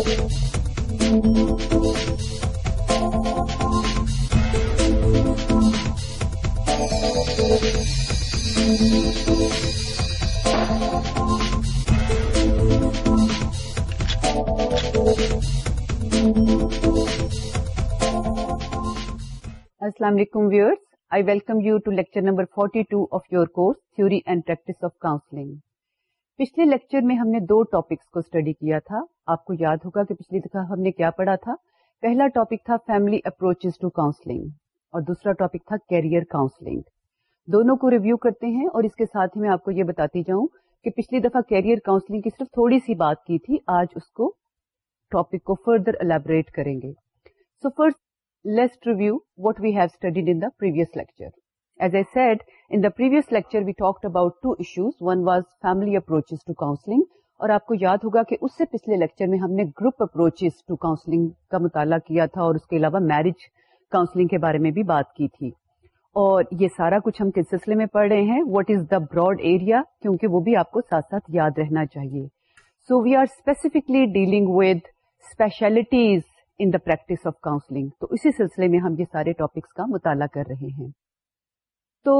السلام علیکم viewers I welcome you to lecture number 42 two of your course theory and practice of counselling پچھلے lecture میں ہم نے دو ٹاپکس کو اسٹڈی کیا تھا آپ کو یاد ہوگا کہ پچھلی دفعہ ہم نے کیا پڑھا تھا پہلا ٹاپک تھا فیملی اپروچز ٹو کاؤنسلنگ اور دوسرا ٹاپک تھا کیریئر کاؤنسلنگ دونوں کو ریویو کرتے ہیں اور اس کے ساتھ ہی میں آپ کو یہ بتاتی جاؤں کہ پچھلی دفعہ کیریئر کاؤنسلنگ کی صرف تھوڑی سی بات کی تھی آج اس کو ٹاپک کو فردر الیبوریٹ کریں گے so first list review what have studied in the previous lecture as a in the previous lecture we talked about two issues one was family approaches to counselling اور آپ کو یاد ہوگا کہ اس سے پچھلے لیکچر میں ہم نے گروپ اپروچ ٹو کاؤنسلنگ کا مطالعہ کیا تھا اور اس کے علاوہ میرج کاؤنسلنگ کے بارے میں بھی بات کی تھی اور یہ سارا کچھ ہم کس سلسلے میں پڑھ رہے ہیں what is the broad area کیونکہ وہ بھی آپ کو ساتھ ساتھ یاد رہنا چاہیے so we are specifically dealing with specialties in the practice of counselling تو اسی سلسلے میں ہم یہ سارے ٹاپکس کا مطالعہ کر رہے ہیں تو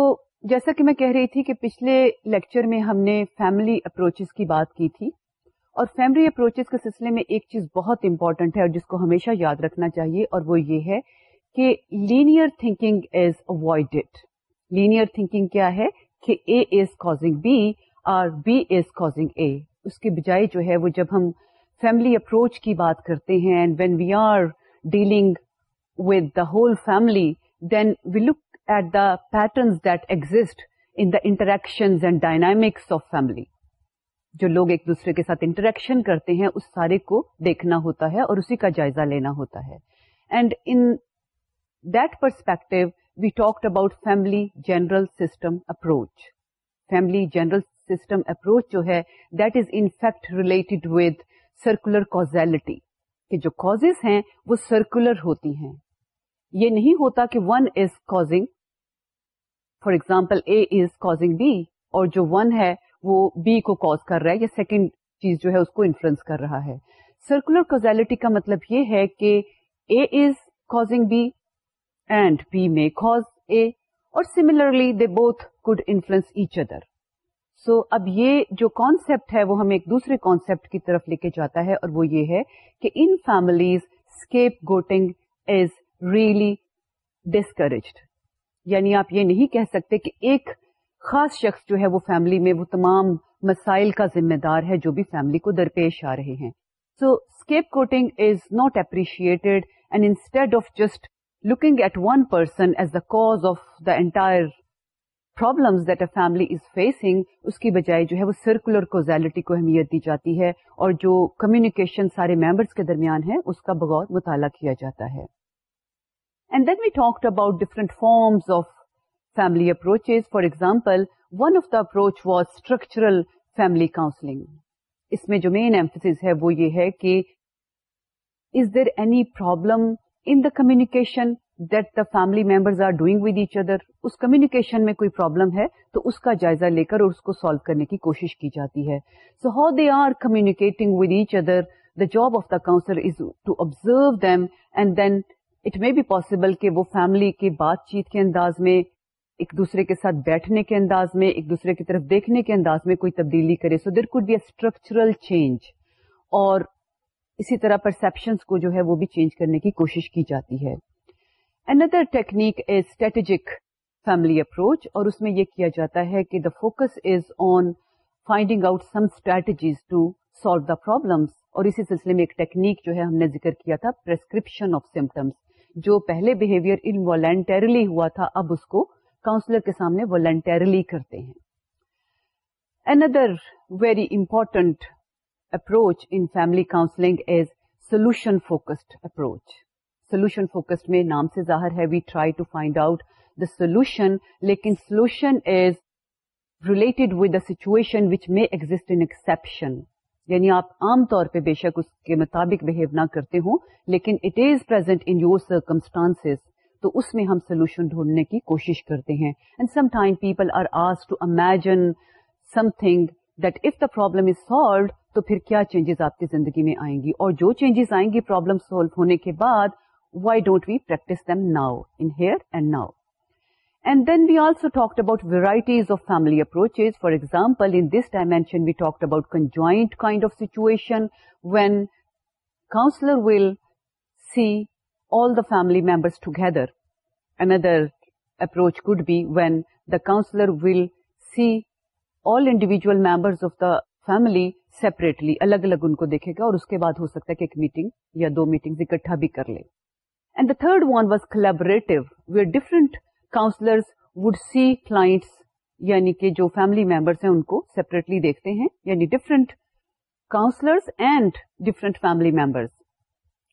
جیسا کہ میں کہہ رہی تھی کہ پچھلے لیکچر میں ہم نے فیملی اپروچز کی بات کی تھی اور فیملی اپروچز کے سلسلے میں ایک چیز بہت امپورٹنٹ ہے اور جس کو ہمیشہ یاد رکھنا چاہیے اور وہ یہ ہے کہ linear thinking is avoided linear thinking کیا ہے کہ اے از کازنگ بی اور بی از کازنگ اے اس کے بجائے جو ہے وہ جب ہم فیملی اپروچ کی بات کرتے ہیں and when we are dealing with the whole family then we look at the patterns that exist in the interactions and dynamics of family جو لوگ ایک دوسرے کے ساتھ انٹریکشن کرتے ہیں اس سارے کو دیکھنا ہوتا ہے اور اسی کا جائزہ لینا ہوتا ہے and in that perspective we talk about family general system approach family general system approach جو ہے that is in fact related with circular causality کہ جو کاز ہیں وہ سرکولر ہوتی ہیں یہ نہیں ہوتا کہ one is causing for example A is causing B اور جو ون ہے وہ بی کو کاز کر رہا ہے یا سیکنڈ چیز جو ہے اس کو انفلوئنس کر رہا ہے سرکولر کوزیلٹی کا مطلب یہ ہے کہ A is causing B and B may cause A اور similarly they both could influence each other so اب یہ جو کانسیپٹ ہے وہ ہمیں ایک دوسرے کانسپٹ کی طرف لے کے جاتا ہے اور وہ یہ ہے کہ in families scapegoating is really discouraged یعنی آپ یہ نہیں کہہ سکتے کہ ایک خاص شخص جو ہے وہ فیملی میں وہ تمام مسائل کا ذمہ دار ہے جو بھی فیملی کو درپیش آ رہے ہیں so scapegoating is not appreciated and instead of just looking at one person as the cause of the that problem family is facing اس کی بجائے جو ہے وہ سرکولر کوزیلٹی کو اہمیت دی جاتی ہے اور جو کمیونیکیشن سارے ممبرس کے درمیان ہے اس کا بغور مطالعہ کیا جاتا ہے and then we talked about different forms of family approaches. For example one of the approach was structural family counselling اس میں جو مین ایمفس ہے وہ یہ ہے کہ is there any problem in the communication that the family members are doing with each other us communication میں کوئی problem ہے تو اس کا جائزہ لے کر اور اس کو سالو کرنے کی کوشش کی جاتی ہے so how they are communicating with each other the job of the counsellor is to observe them and then it may be possible کہ وہ فیملی کے بات چیت کے انداز میں ایک دوسرے کے ساتھ بیٹھنے کے انداز میں ایک دوسرے کی طرف دیکھنے کے انداز میں کوئی تبدیلی کرے so there could be a structural change اور اسی طرح پرسپشنس کو جو ہے وہ بھی چینج کرنے کی کوشش کی جاتی ہے another technique is strategic family approach اور اس میں یہ کیا جاتا ہے کہ the focus is on finding out some strategies to solve the problems اور اسی سلسلے میں ایک ٹیکنیک جو ہے ہم نے ذکر کیا تھا پرسکرپشن آف سمٹمس جو پہلے بہیویئر انوالنٹریلی ہوا تھا اب اس کو کاؤنسلر کے سامنے والنٹریلی کرتے ہیں another very important approach in family counselling is solution focused approach solution focused میں نام سے ظاہر ہے we try to find out the solution لیکن solution is related with the situation which may exist in exception یعنی آپ عام طور پہ بے شک اس کے مطابق بہیو نہ کرتے ہوں لیکن it is present in your circumstance تو اس میں ہم سولوشن ڈھونڈنے کی کوشش کرتے ہیں and some time people are as to imagine something that if the problem is solved تو پھر کیا چینجز آپ کی زندگی میں آئیں گی اور جو چینجز آئیں گی پرابلم سالو ہونے کے بعد why don't we practice them now in here and now and then we also talk about where of family approaches for example this dimension we talk about conjoint kind of situation when counsellor will see all the family members together another approach would be when the counsellor will see all individual member of the family separately الگ الگ ان کو دیکھے گا اور اس کے بعد ہو سکتا ہے کہ ایک میٹنگ یا دو میٹنگ اکٹھا بھی کر لے and the third one was clue we different counsellors would see clients یعنی کہ جو فیملی ممبرس ہیں ان کو سیپریٹلی دیکھتے ہیں یعنی different counsellors and different family members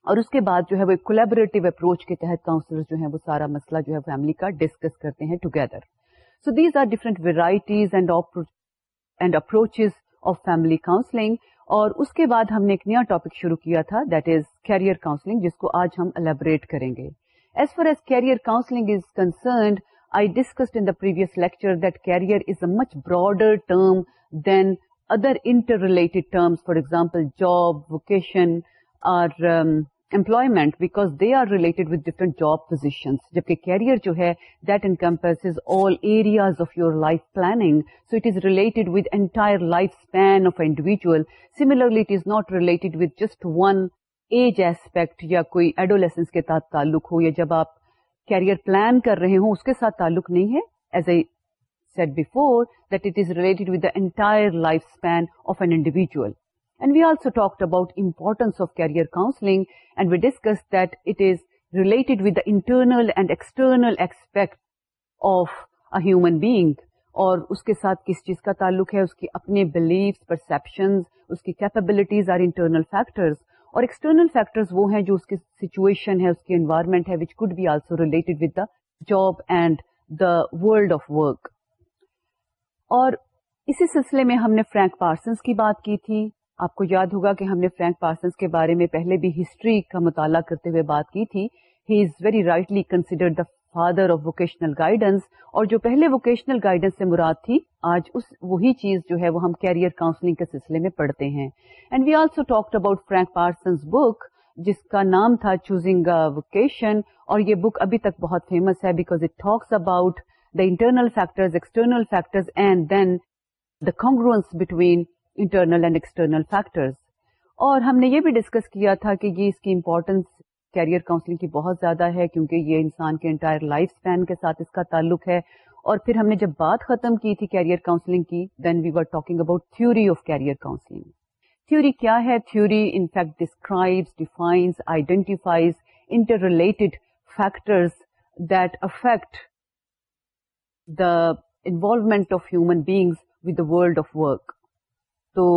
اور اس کے بعد جو ہے وہ کولیبریٹو اپروچ کے تحت کاؤنسلر جو ہے وہ سارا مسئلہ جو ہے فیملی کا ڈسکس کرتے ہیں together so these are different varieties and and approach of family counselling اور اس کے بعد ہم نے ایک نیا ٹاپک شروع کیا تھا دیٹ از کیریئر کاؤنسلنگ جس کو آج ہم الیبوریٹ کریں گے As far as career counseling is concerned, I discussed in the previous lecture that career is a much broader term than other interrelated terms, for example, job, vocation, or um, employment, because they are related with different job positions. Jabke career jo hai, that encompasses all areas of your life planning. So it is related with entire lifespan of an individual. Similarly, it is not related with just one age aspect یا کوئی adolescence کے ساتھ تعلق ہو یا جب آپ career plan کر رہے ہوں اس کے ساتھ تعلق نہیں ہے as I said before that it is related with the entire life span of an individual and we also talk about importance of career counselling and we discuss that it is related with the internal and external aspect of a human being اور اس کے ساتھ کس چیز کا تعلق ہے اس کی اپنے بلیف پرسپشن اس کی کیپبلٹیز آر انٹرنل فیکٹرز اور ایکسٹرنل فیکٹرز وہ ہیں جو اس کی سچویشن ہے اس کی انوائرمنٹ ہے which could be also related with the job and the world of work اور اسی سلسلے میں ہم نے فرینک پارسنس کی بات کی تھی آپ کو یاد ہوگا کہ ہم نے فرینک پارسنس کے بارے میں پہلے بھی ہسٹری کا مطالعہ کرتے ہوئے بات کی تھی he is very rightly considered the father of vocational guidance اور جو پہلے ووکیشنل گائیڈنس سے مراد تھی آج اس وہی چیز جو ہے وہ ہم کیریئر کاؤنسلنگ کے سلسلے میں پڑھتے ہیں and we also talk about Frank Parsons book جس کا نام تھا چوزنگ ووکیشن اور یہ بک ابھی تک بہت فیمس ہے because it talks about the internal factors external factors and then the congruence between internal and external factors اور ہم نے یہ بھی ڈسکس کیا تھا کہ یہ اس کی امپورٹینس کیریئر کاؤنسلنگ کی بہت زیادہ ہے کیونکہ یہ انسان کے انٹائر لائف اسپین کے ساتھ اس کا تعلق ہے اور پھر ہم نے جب بات ختم کی تھی کیریئر کاؤنسلنگ کی then we were talking about theory of career counselling theory کیا ہے theory describes defines identifies interrelated factors that affect the involvement of human beings with the world of work تو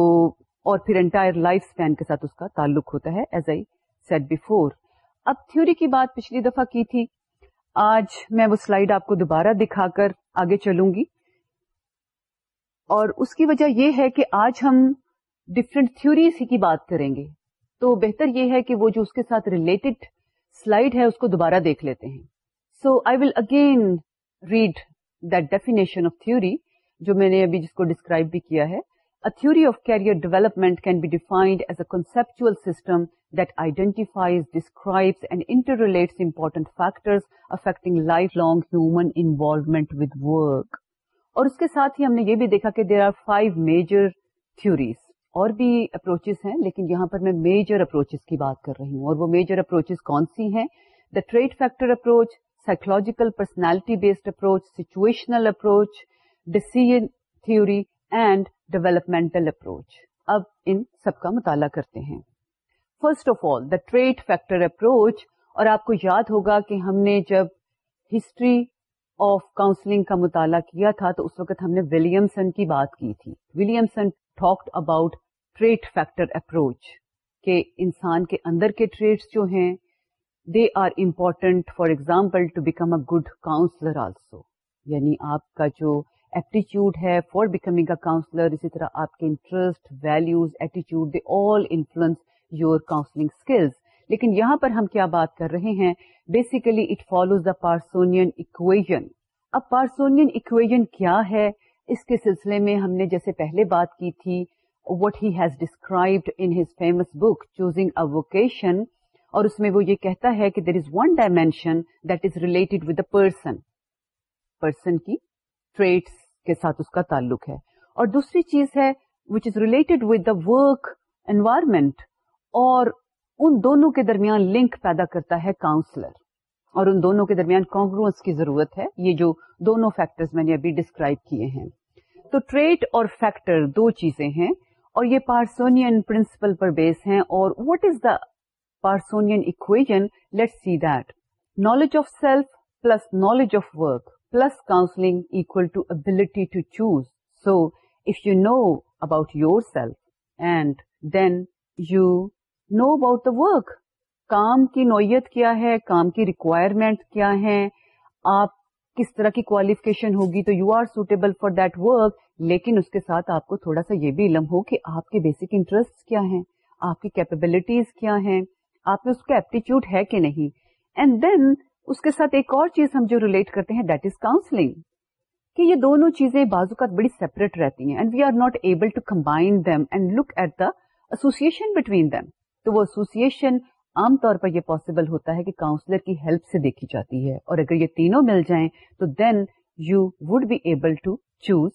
اور پھر انٹائر لائف اسپین کے ساتھ اس کا تعلق ہوتا ہے ایز آئی سیٹ بفور اب تھیوری کی بات پچھلی دفعہ کی تھی آج میں وہ سلائیڈ آپ کو دوبارہ دکھا کر آگے چلوں گی اور اس کی وجہ یہ ہے کہ آج ہم ڈفرینٹ تھیوریز ہی کی بات کریں گے تو بہتر یہ ہے کہ وہ جو اس کے ساتھ ریلیٹڈ سلائڈ ہے اس کو دوبارہ دیکھ لیتے ہیں so I will again read that definition of theory جو میں نے ابھی جس کو ڈسکرائب بھی کیا ہے a theory of career development can be defined as a conceptual system that identifies describe and interrelates important factors affecting lifelong human involvement with work اور اس کے ساتھ ہی ہم نے یہ بھی دیکھا کہ there are five major theories اور بھی اپروچز ہیں لیکن یہاں پر میں میجر اپروچز کی بات کر رہی ہوں اور وہ میجر اپروچز کون سی ہیں the trait factor approach psychological personality based approach situational approach decision theory and developmental approach اب ان سب کا مطالعہ کرتے ہیں first of all the trait factor approach اور آپ کو یاد ہوگا کہ ہم نے جب ہسٹری آف کاؤنسلنگ کا مطالعہ کیا تھا تو اس وقت ہم نے ولیمسن کی بات کی تھی Williamson talk about trait factor approach کہ انسان کے اندر کے ٹریڈس جو ہیں they are important for example to become a good counsellor also یعنی آپ کا جو ایپٹیچیوڈ ہے فار بیکمنگ اے کاؤنسلر اسی طرح آپ کے interest values ایٹیچیوڈ they all influence your counselling skills لیکن یہاں پر ہم کیا بات کر رہے ہیں basically it follows the Parsonian equation اب پارسونین اکویژن کیا ہے اس کے سلسلے میں ہم نے جیسے پہلے بات کی تھی what has described in his famous book Choosing Vocation اور اس میں وہ یہ کہتا ہے کہ there is one dimension that is related with a person person کی ٹریٹس کے ساتھ اس کا تعلق ہے اور دوسری چیز ہے which is related with the work environment اور ان دونوں کے درمیان لنک پیدا کرتا ہے کاؤنسلر اور ان دونوں کے درمیان کانگروس کی ضرورت ہے یہ جو دونوں فیکٹر میں نے ابھی ڈسکرائب کیے ہیں تو ٹریٹ اور فیکٹر دو چیزیں ہیں اور یہ پارسونین پرنسپل پر بیس ہیں اور what is the Parsonian equation let see that knowledge of self plus knowledge of work plus counselling equal to ability to choose so if you know about yourself and then you know about the work کام کی نوعیت کیا ہے کام کی requirement کیا ہے آپ کس طرح کی کوالیفکیشن ہوگی تو you are suitable for that work لیکن اس کے ساتھ آپ کو تھوڑا سا یہ بھی علم ہو کہ آپ کے بیسک انٹرسٹ کیا ہیں آپ کی کیپبلٹیز کیا ہیں آپ میں اس کا ایپٹیچیوڈ ہے کہ نہیں اینڈ دین اس کے ساتھ ایک اور چیز ہم جو ریلیٹ کرتے ہیں دیٹ از کاؤنسلنگ کہ یہ دونوں چیزیں بازو کا بڑی سیپریٹ رہتی ہیں and we are not able to combine them and look at the association between them تو وہ ایسوسیشن عام طور پر یہ پاسبل ہوتا ہے کہ کاؤنسلر کی ہیلپ سے دیکھی جاتی ہے اور اگر یہ تینوں مل جائیں تو then you would be able to choose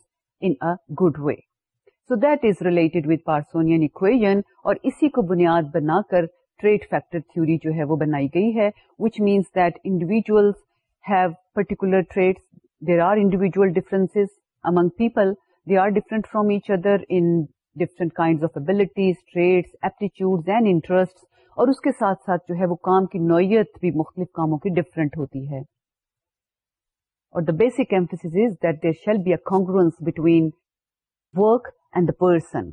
in good way so that is related with Parsonian equation اور اسی کو بنیاد بنا کر ٹریڈ فیکٹر تھیوری جو ہے وہ بنائی گئی ہے which means that individuals particular trait there are individual difference among people they are different from each other in different abilities traits aptitude and interest اور اس کے ساتھ ساتھ جو ہے وہ کام کی نوعیت بھی مختلف کاموں کی ڈفرنٹ ہوتی ہے اور the the basic emphasis is that there shall be between work and person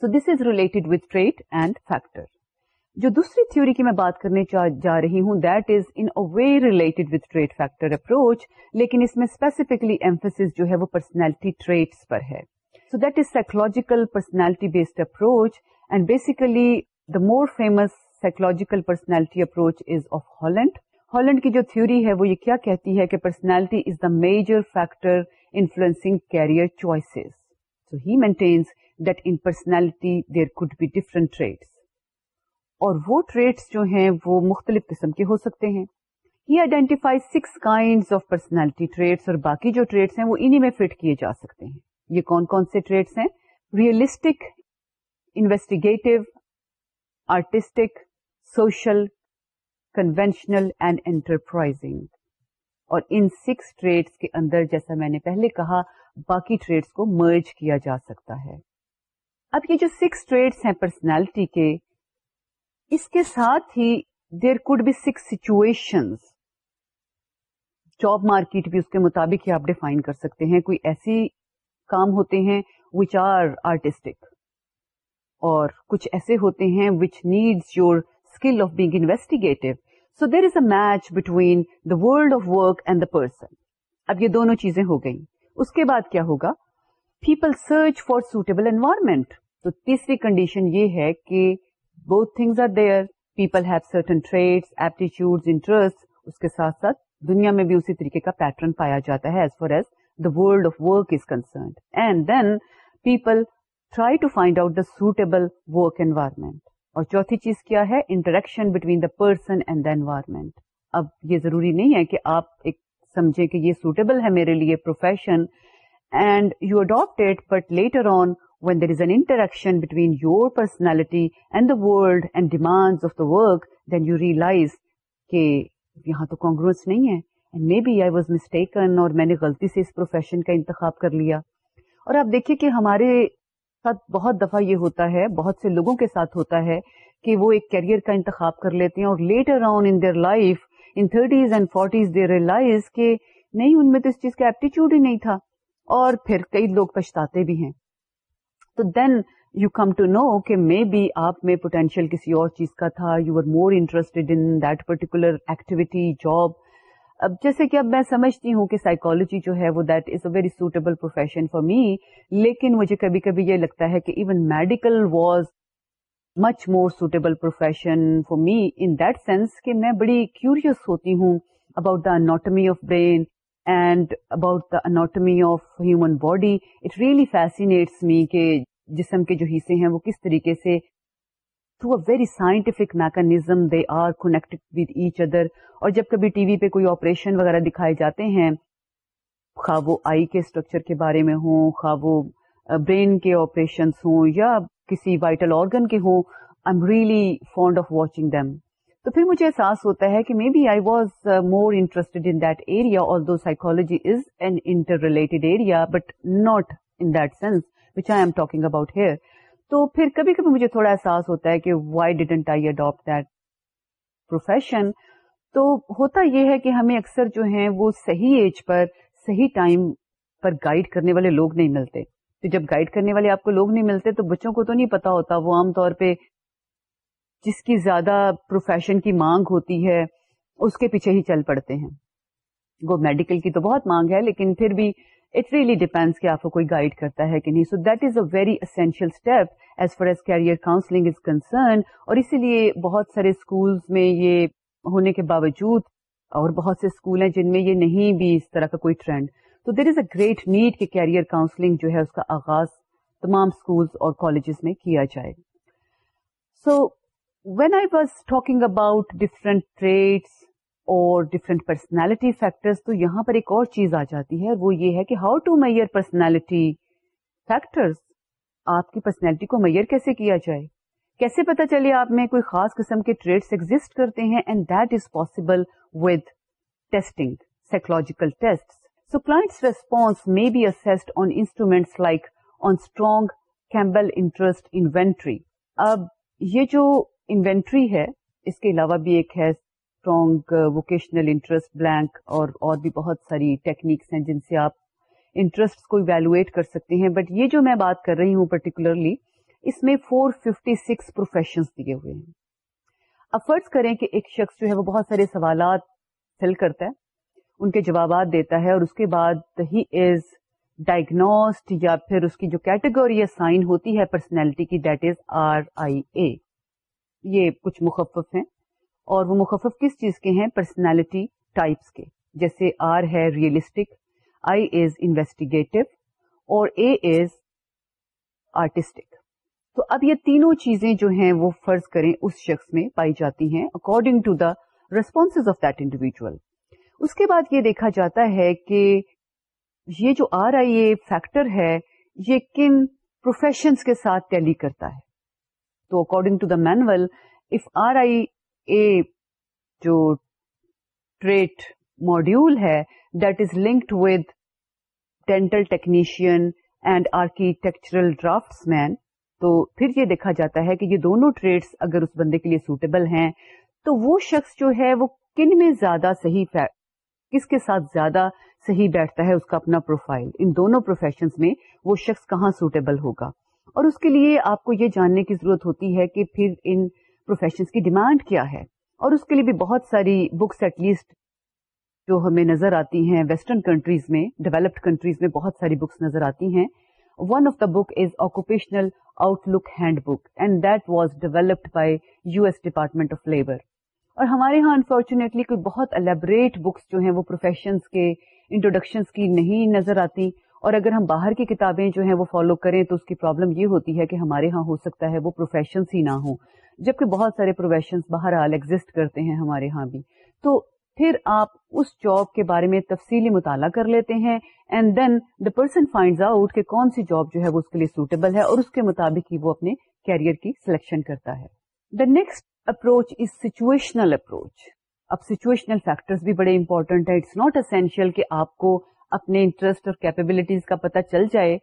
so this is related with trait and factor جو دوسری تھیوری کی میں بات کرنے جا رہی ہوں that is in way related with trait factor approach لیکن اس میں اسپیسیفکلی ایمفیس جو ہے وہ پرسنالٹی ٹریٹس پر ہے so that is psychological personality based approach and basically the more famous psychological personality approach is of Holland Holland کی جو تھھیوری ہے وہ یہ کیا کہتی ہے کہ personality is the major factor influencing career choices so he maintains that in personality there could be different traits اور وہ ٹریڈس جو ہیں وہ مختلف قسم کے ہو سکتے ہیں یہ identify six kind of personality traits اور باقی جو ٹریڈس ہیں وہ انہیں فٹ کیے جا سکتے ہیں یہ کون کون سے ٹریٹس ہیں realistic investigative artistic social conventional and enterprising اور ان سکس ٹریڈس کے اندر جیسا میں نے پہلے کہا باقی ٹریڈس کو مرج کیا جا سکتا ہے اب یہ جو سکس ٹریڈس ہیں پرسنالٹی کے اس کے ساتھ ہی there could be six situation job market بھی اس کے مطابق ہی آپ ڈیفائن کر سکتے ہیں کوئی ایسی کام ہوتے ہیں وچ آر آرٹسٹک اور کچھ ایسے ہوتے ہیں which needs your skill of being investigative so there is a match between the world of work and the person اب یہ دونوں چیزیں ہو گئیں اس کے بعد کیا ہوگا people search for suitable environment تو تیسری کنڈیشن یہ ہے کہ بہت things are there people have certain traits aptitude interest اس کے ساتھ ساتھ دنیا میں بھی اسی طریقے کا پیٹرن پایا جاتا ہے as far as the world of work is concerned. And then people try to find out the suitable work environment. اور چوتھی چیز کیا ہے interaction between the person and the environment اب یہ ضروری نہیں ہے کہ آپ ایک سمجھیں کہ یہ سوٹیبل ہے میرے لیے profession and you adapt but later on when there is an interaction between your personality and the world and demand of the work then you realize کہ یہاں تو کانگریس نہیں ہے may be I was mistaken اور میں نے غلطی سے اس پروفیشن کا انتخاب کر لیا اور آپ دیکھیے کہ ہمارے ساتھ بہت دفعہ یہ ہوتا ہے بہت سے لوگوں کے ساتھ ہوتا ہے کہ وہ ایک کیریئر کا انتخاب کر لیتے ہیں اور later on in their life in thirties and forties they realize کہ نہیں ان میں تو اس چیز کا ایپٹیچیوڈ ہی نہیں تھا اور پھر کئی لوگ پچھتاتے بھی ہیں تو then you come to know کہ مے بی آپ میں پوٹینشیل کسی اور چیز کا تھا you are more interested that particular activity job اب جیسے کہ اب میں سمجھتی ہوں کہ سائیکولوجی جو ہے وہ that is a very suitable profession for me لیکن مجھے کبھی کبھی یہ لگتا ہے کہ even medical was much more suitable profession for me in sense کہ میں بڑی کیوریس ہوتی ہوں about the anatomy of brain and about the anatomy of human body it really fascinates me کہ جسم کے جو حصے ہیں وہ کس طریقے سے very scientific mechanism they are connected with each other اور جب کبھی ٹی وی پہ کوئی آپریشن وغیرہ دکھائے جاتے ہیں خواہ وہ آئی کے اسٹرکچر کے بارے میں ہوں خواہ وہ برین کے آپریشن ہوں یا کسی وائٹل آرگن کے ہوں I am really fond of watching them تو پھر مجھے احساس ہوتا ہے کہ maybe I was more interested in that all اور psychology is an interrelated area but not in that sense which I am talking about here تو پھر کبھی کبھی مجھے تھوڑا احساس ہوتا ہے کہ why didn't I adopt that profession تو ہوتا یہ ہے کہ ہمیں اکثر جو ہیں وہ صحیح ایج پر صحیح ٹائم پر گائیڈ کرنے والے لوگ نہیں ملتے تو جب گائیڈ کرنے والے آپ کو لوگ نہیں ملتے تو بچوں کو تو نہیں پتا ہوتا وہ عام طور پہ جس کی زیادہ پروفیشن کی مانگ ہوتی ہے اس کے پیچھے ہی چل پڑتے ہیں وہ میڈیکل کی تو بہت مانگ ہے لیکن پھر بھی اٹ ریئلی ڈیپینڈس کہ آپ کو کوئی گائڈ کرتا ہے کہ نہیں so that is a very essential step as far as career counselling is concern اور اسی لیے بہت سارے اسکولس میں یہ ہونے کے باوجود اور بہت سے اسکول ہیں جن میں یہ نہیں بھی اس طرح کا کوئی ٹرینڈ تو there is a great need کہ کیریئر کاؤنسلنگ جو ہے اس کا آغاز تمام اسکولس اور کالجز میں کیا جائے so when I was talking about different traits اور ڈفرینٹ پرسنالٹی فیکٹرس تو یہاں پر ایک اور چیز آ جاتی ہے وہ یہ ہے کہ how to measure personality factors آپ کی پرسنالٹی کو میئر کیسے کیا جائے کیسے پتا چلے آپ میں کوئی خاص قسم کے ٹریڈس ایگزٹ کرتے ہیں and that is possible with testing psychological test so class response may be used on instruments like on strong Campbell interest inventory اب یہ جو انوینٹری ہے اس کے علاوہ بھی ایک ہے اسٹرانگ ووکیشنل انٹرسٹ بلینک اور اور بھی بہت ساری ٹیکنیکس ہیں جن سے آپ انٹرسٹ کو ایویلویٹ کر سکتے ہیں بٹ یہ جو میں بات کر رہی ہوں پرٹیکولرلی اس میں فور ففٹی سکس پروفیشنس دیے ہوئے ہیں اب فرض کریں کہ ایک شخص جو ہے وہ بہت سارے سوالات فل کرتا ہے ان کے جوابات دیتا ہے اور اس کے بعد ہی از ڈائگنوسڈ یا پھر اس کی جو کیٹیگوری یا سائن ہوتی ہے پرسنالٹی کی that is R I A یہ کچھ مخفف ہیں اور وہ مخفف کس چیز کے ہیں پرسنالٹی ٹائپس کے جیسے آر ہے ریئلسٹک آئی از انویسٹیگیٹو اور اے از آرٹسٹک تو اب یہ تینوں چیزیں جو ہیں وہ فرض کریں اس شخص میں پائی جاتی ہیں according to the response of that individual اس کے بعد یہ دیکھا جاتا ہے کہ یہ جو آر آئی اے فیکٹر ہے یہ کن پروفیشنس کے ساتھ ٹیلی کرتا ہے تو according to the manual of R I جو ٹریٹ ماڈیول ہے دیکھا جاتا ہے کہ یہ دونوں ٹریڈس اگر اس بندے کے لیے سوٹیبل ہیں تو وہ شخص جو ہے وہ کن میں زیادہ صحیح کس کے ساتھ زیادہ صحیح بیٹھتا ہے اس کا اپنا پروفائل ان دونوں پروفیشنز میں وہ شخص کہاں سوٹیبل ہوگا اور اس کے لیے آپ کو یہ جاننے کی ضرورت ہوتی ہے کہ پھر ان پروفیشنس کی ڈیمانڈ کیا ہے اور اس کے لیے بھی بہت ساری بکس ایٹ لیسٹ جو ہمیں نظر آتی ہیں ویسٹرن کنٹریز میں ڈیولپڈ کنٹریز میں بہت ساری بکس نظر آتی ہیں one of the book is occupational outlook handbook and that was developed by U S department of labour اور ہمارے ہاں انفارچونیٹلی کوئی بہت الیبریٹ بکس جو ہیں وہ پروفیشنس کے انٹروڈکشنس کی نہیں نظر آتی اور اگر ہم باہر کی کتابیں جو ہیں وہ فالو کریں تو اس کی پرابلم یہ ہوتی ہے کہ ہمارے ہاں ہو سکتا ہے وہ پروفیشنس ہی نہ ہوں جبکہ بہت سارے پروفیشنس بہرحال ایگزٹ کرتے ہیں ہمارے ہاں بھی تو پھر آپ اس جاب کے بارے میں تفصیلی مطالعہ کر لیتے ہیں and then the person finds out کہ کون سی جاب جو ہے وہ اس کے لیے سوٹیبل ہے اور اس کے مطابق ہی وہ اپنے کیریئر کی سلیکشن کرتا ہے the next approach is situational approach اب سچویشنل فیکٹر بھی بڑے امپورٹنٹ ہے اٹس ناٹ اسینشیل کہ آپ کو اپنے انٹرسٹ اور کیپیبلٹیز کا پتہ چل جائے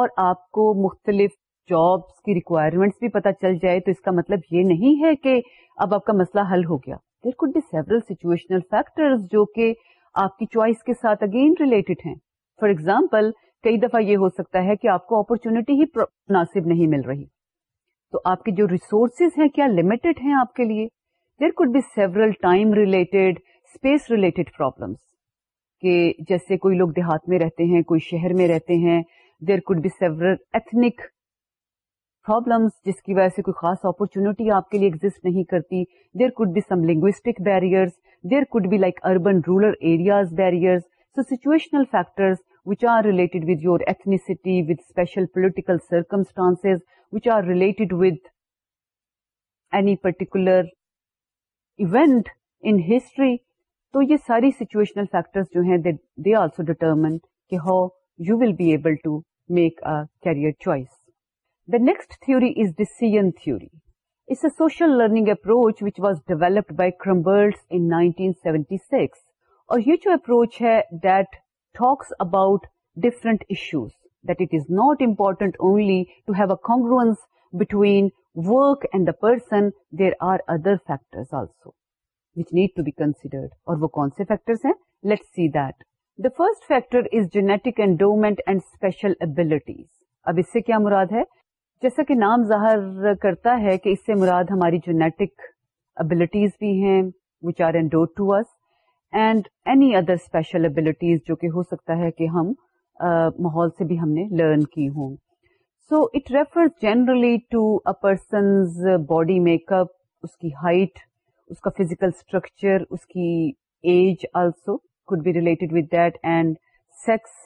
اور آپ کو مختلف جابس کی ریکوائرمنٹس بھی پتا چل جائے تو اس کا مطلب یہ نہیں ہے کہ اب آپ کا مسئلہ حل ہو گیا there could be several situational factor جو کہ آپ کی چوائس کے ساتھ اگین ریلیٹڈ ہیں فار ایگزامپل کئی دفعہ یہ ہو سکتا ہے کہ آپ کو اپرچونیٹی مناسب نہیں مل رہی تو آپ کے جو ریسورسز ہیں کیا لمیٹڈ ہیں آپ کے لیے there could be several time related space related problems کہ جیسے کوئی لوگ دیہات میں رہتے ہیں کوئی شہر میں رہتے ہیں there could be several ethnic problems جس کی وجہ سے کوئی خاص اپرچونٹی آپ کے لیے ایگزٹ نہیں کرتی there could be some linguistic barriers there could be like urban rural areas barriers so situational factors which are related with your ethnicity, with special political circumstances, which are related with any particular event in history تو یہ ساری situational factor جو ہیں they also determine کہ how you will be able to make career choice the next theory is decision theory it's a social learning approach which was developed by Krumboltz in nineteen seventy six اور یو چروچ ہے that talks about different issues that it is not important only to have a congruence between work and the person there are other factor also which need to be considered اور وہ کون سے factor ہیں let see that the first factor is genetic endowment and special abilities اب اس سے کیا مراد ہے جیسا کہ نام ظاہر کرتا ہے کہ اس سے مراد ہماری جینیٹک ابلیٹیز بھی ہیں which are and to us and any other special abilities جو کہ ہو سکتا ہے کہ ہم ماحول سے بھی ہم نے لرن کی ہوں so it refer generally to a person's body make up اس کی ہائٹ اس کا فزیکل اسٹرکچر اس کی age also could be related with that and sex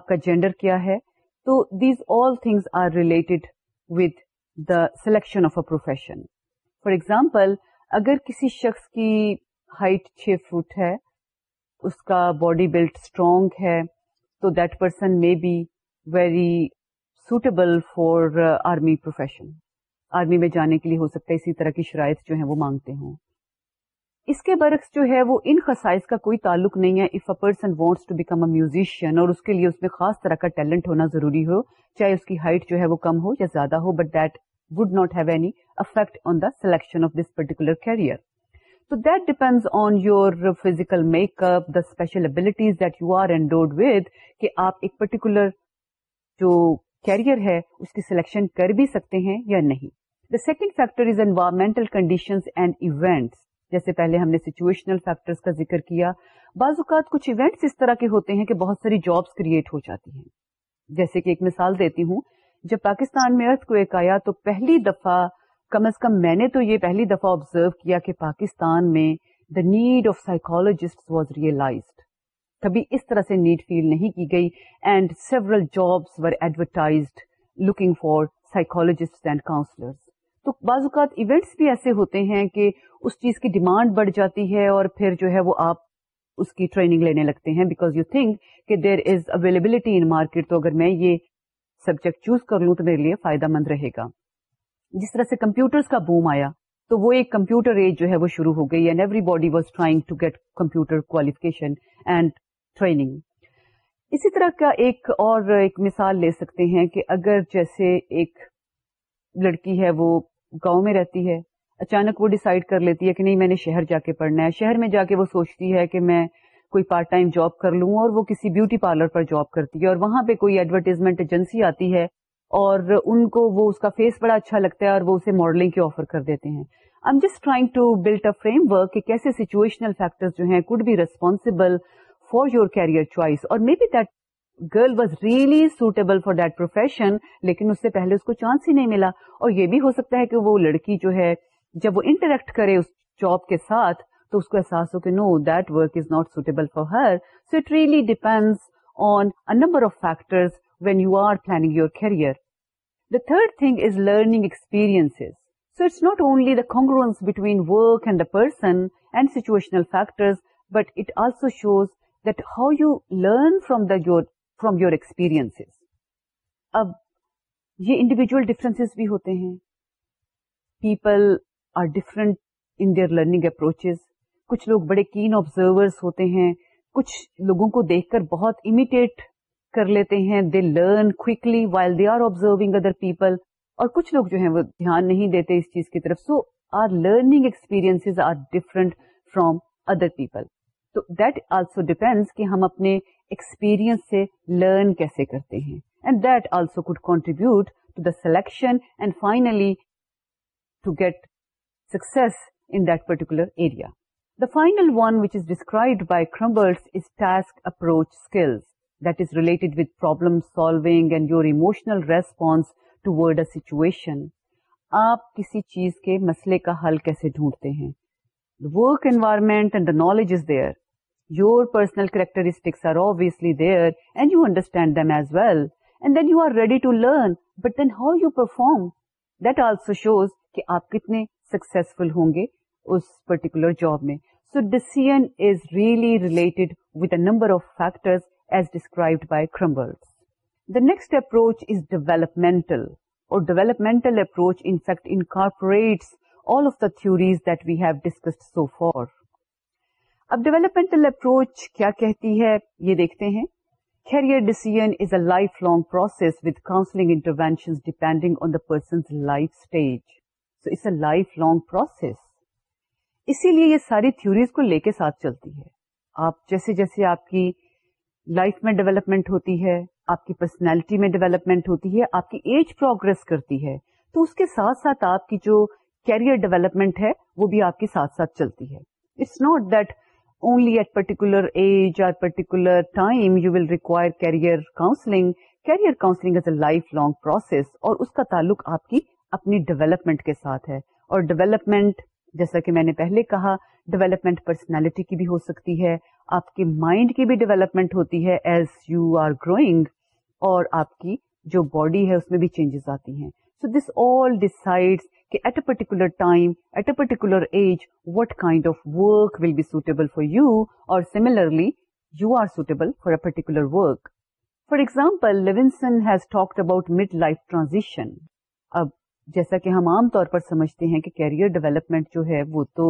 آپ کا جینڈر کیا ہے تو these all things are related with the selection of a profession for example اگر کسی شخص کی ہائٹ چھ فٹ ہے اس کا باڈی بلڈ اسٹرانگ ہے تو that person may be very suitable for army profession army میں جانے کے لیے ہو سکتا ہے اسی طرح کی شرائط جو ہیں وہ مانگتے ہوں اس کے برعکس جو ہے وہ ان خسائز کا کوئی تعلق نہیں ہے if a person wants to become a musician اور اس کے لیے اس میں خاص طرح کا ٹیلنٹ ہونا ضروری ہو چاہے اس کی ہائٹ جو ہے وہ کم ہو یا زیادہ ہو but that would not have any effect on the selection of this particular career تو that depends on your physical make up the special abilities that you are endowed with کہ آپ ایک پرٹیکولر جو کیریئر ہے اس کی selection کر بھی سکتے ہیں یا نہیں the second factor is environmental conditions and events جیسے پہلے ہم نے سچویشنل فیکٹرز کا ذکر کیا بعض اوقات کچھ ایونٹس اس طرح کے ہوتے ہیں کہ بہت ساری جابس کریٹ ہو جاتی ہیں جیسے کہ ایک مثال دیتی ہوں جب پاکستان میں ارتھ کو ایک آیا تو پہلی دفعہ کم از کم میں نے تو یہ پہلی دفعہ آبزرو کیا کہ پاکستان میں the need of psychologist was realized کبھی اس طرح سے نیڈ فیل نہیں کی گئی and several jobs were advertised looking for psychologist and counsellors تو بعض اوقات ایونٹس بھی ایسے ہوتے ہیں کہ اس چیز کی ڈیمانڈ بڑھ جاتی ہے اور پھر جو ہے وہ آپ اس کی ٹریننگ لینے لگتے ہیں بیکاز یو تھنک کہ there is availability in market تو اگر میں یہ سبجیکٹ چوز کر لوں تو میرے لیے فائدہ مند رہے گا جس طرح سے کمپیوٹرز کا بوم آیا تو وہ ایک کمپیوٹر ایج جو ہے وہ شروع ہو گئی and everybody was trying to get computer qualification and training اسی طرح کا ایک اور ایک مثال لے سکتے ہیں کہ اگر جیسے ایک لڑکی ہے وہ گاؤں میں رہتی ہے اچانک وہ ڈیسائیڈ کر لیتی ہے کہ نہیں میں نے شہر جا کے پڑھنا ہے شہر میں جا کے وہ سوچتی ہے کہ میں کوئی پارٹ ٹائم جاب کر لوں اور وہ کسی بیوٹی پارلر پر جاب کرتی ہے اور وہاں پہ کوئی ایڈورٹیزمنٹ ایجنسی آتی ہے اور ان کو وہ اس کا فیس بڑا اچھا لگتا ہے اور وہ اسے ماڈلنگ کے آفر کر دیتے ہیں am just trying to build a framework کیسے سچویشنل فیکٹر جو ہیں could be responsible for your career choice اور maybe that girl was really suitable for that profession لیکن اس سے پہلے اس کو چانس ہی نہیں ملا اور یہ بھی ہو سکتا ہے کہ وہ لڑکی جو ہے جب وہ انٹریکٹ کرے اس جاب کے ساتھ تو اس کو احساس ہو کہ no that work is not suitable for her so it really depends on a number of factor when you are planning your career the third thing is learning experience so it's not only the congruence between work and the person and situational factor but it also shows that how you learn from the, your from your experience اب یہ individual difference بھی ہوتے ہیں people are different in their learning approaches کچھ لوگ بڑے can observers ہوتے ہیں کچھ لوگوں کو دیکھ کر بہت امیٹیٹ کر لیتے ہیں they learn while they are observing other people اور کچھ لوگ جو ہیں وہ دھیان نہیں دیتے اس چیز کی طرف so our learning experience are different from other people تو دیٹ آلسو ڈیپینڈس کہ ہم اپنے سپیرینس سے لرن کیسے کرتے ہیں and that also could to the selection and finally to get success in that particular area the final one which is described by Krumboltz is task approach skills that is related with problem solving and your emotional response toward a situation آپ کسی چیز کے مسئلے کا حل کیسے ڈھونڈتے ہیں work environment and the knowledge is there your personal characteristics are obviously and you understand them as well and then you are ready to learn but then how you perform that also shows کہ آپ کتنے successful ہوں گے اس particular job میں so decision is really related with a number of factor as describe by Krumboltz the next approach is developmental اور developmental approach in fact incorporate all of the theories that we have discussed so far اب developmental approach کیا کہتی ہے یہ دیکھتے ہیں career is a lifelong process with counselling intervention depending on the life stage so it's a lifelong process اسی لیے یہ ساری تھوریز کو لے کے ساتھ چلتی ہے آپ جیسے جیسے آپ کی لائف میں ڈیولپمنٹ ہوتی ہے آپ کی پرسنالٹی میں ڈیولپمنٹ ہوتی ہے آپ کی ایج پروگرس کرتی ہے تو اس کے ساتھ ساتھ آپ کی جو کیریئر ڈیولپمنٹ ہے وہ بھی آپ کے ساتھ ساتھ چلتی ہے it's not that only at particular age or particular time you will require career counseling career counseling is a lifelong process اور اس کا تعلق آپ کی اپنی ڈیولپمنٹ کے ساتھ ہے اور ڈیولپمنٹ جیسا کہ میں نے پہلے کہا ڈیولپمنٹ پرسنالٹی کی بھی ہو سکتی ہے آپ کے مائنڈ کی بھی ڈیولپمنٹ ہوتی ہے ایز یو آر گروئنگ اور آپ کی جو باڈی ہے اس میں بھی چینجز آتی ہیں سو دس آل ڈسائڈ کہ at a particular time at a particular age what kind of work will be suitable for you اور similarly you are suitable for a particular work for example Levinson has talked about midlife transition اب جیسا کہ ہم عام طور پر سمجھتے ہیں کہ کیریئر ڈیولپمنٹ جو ہے وہ تو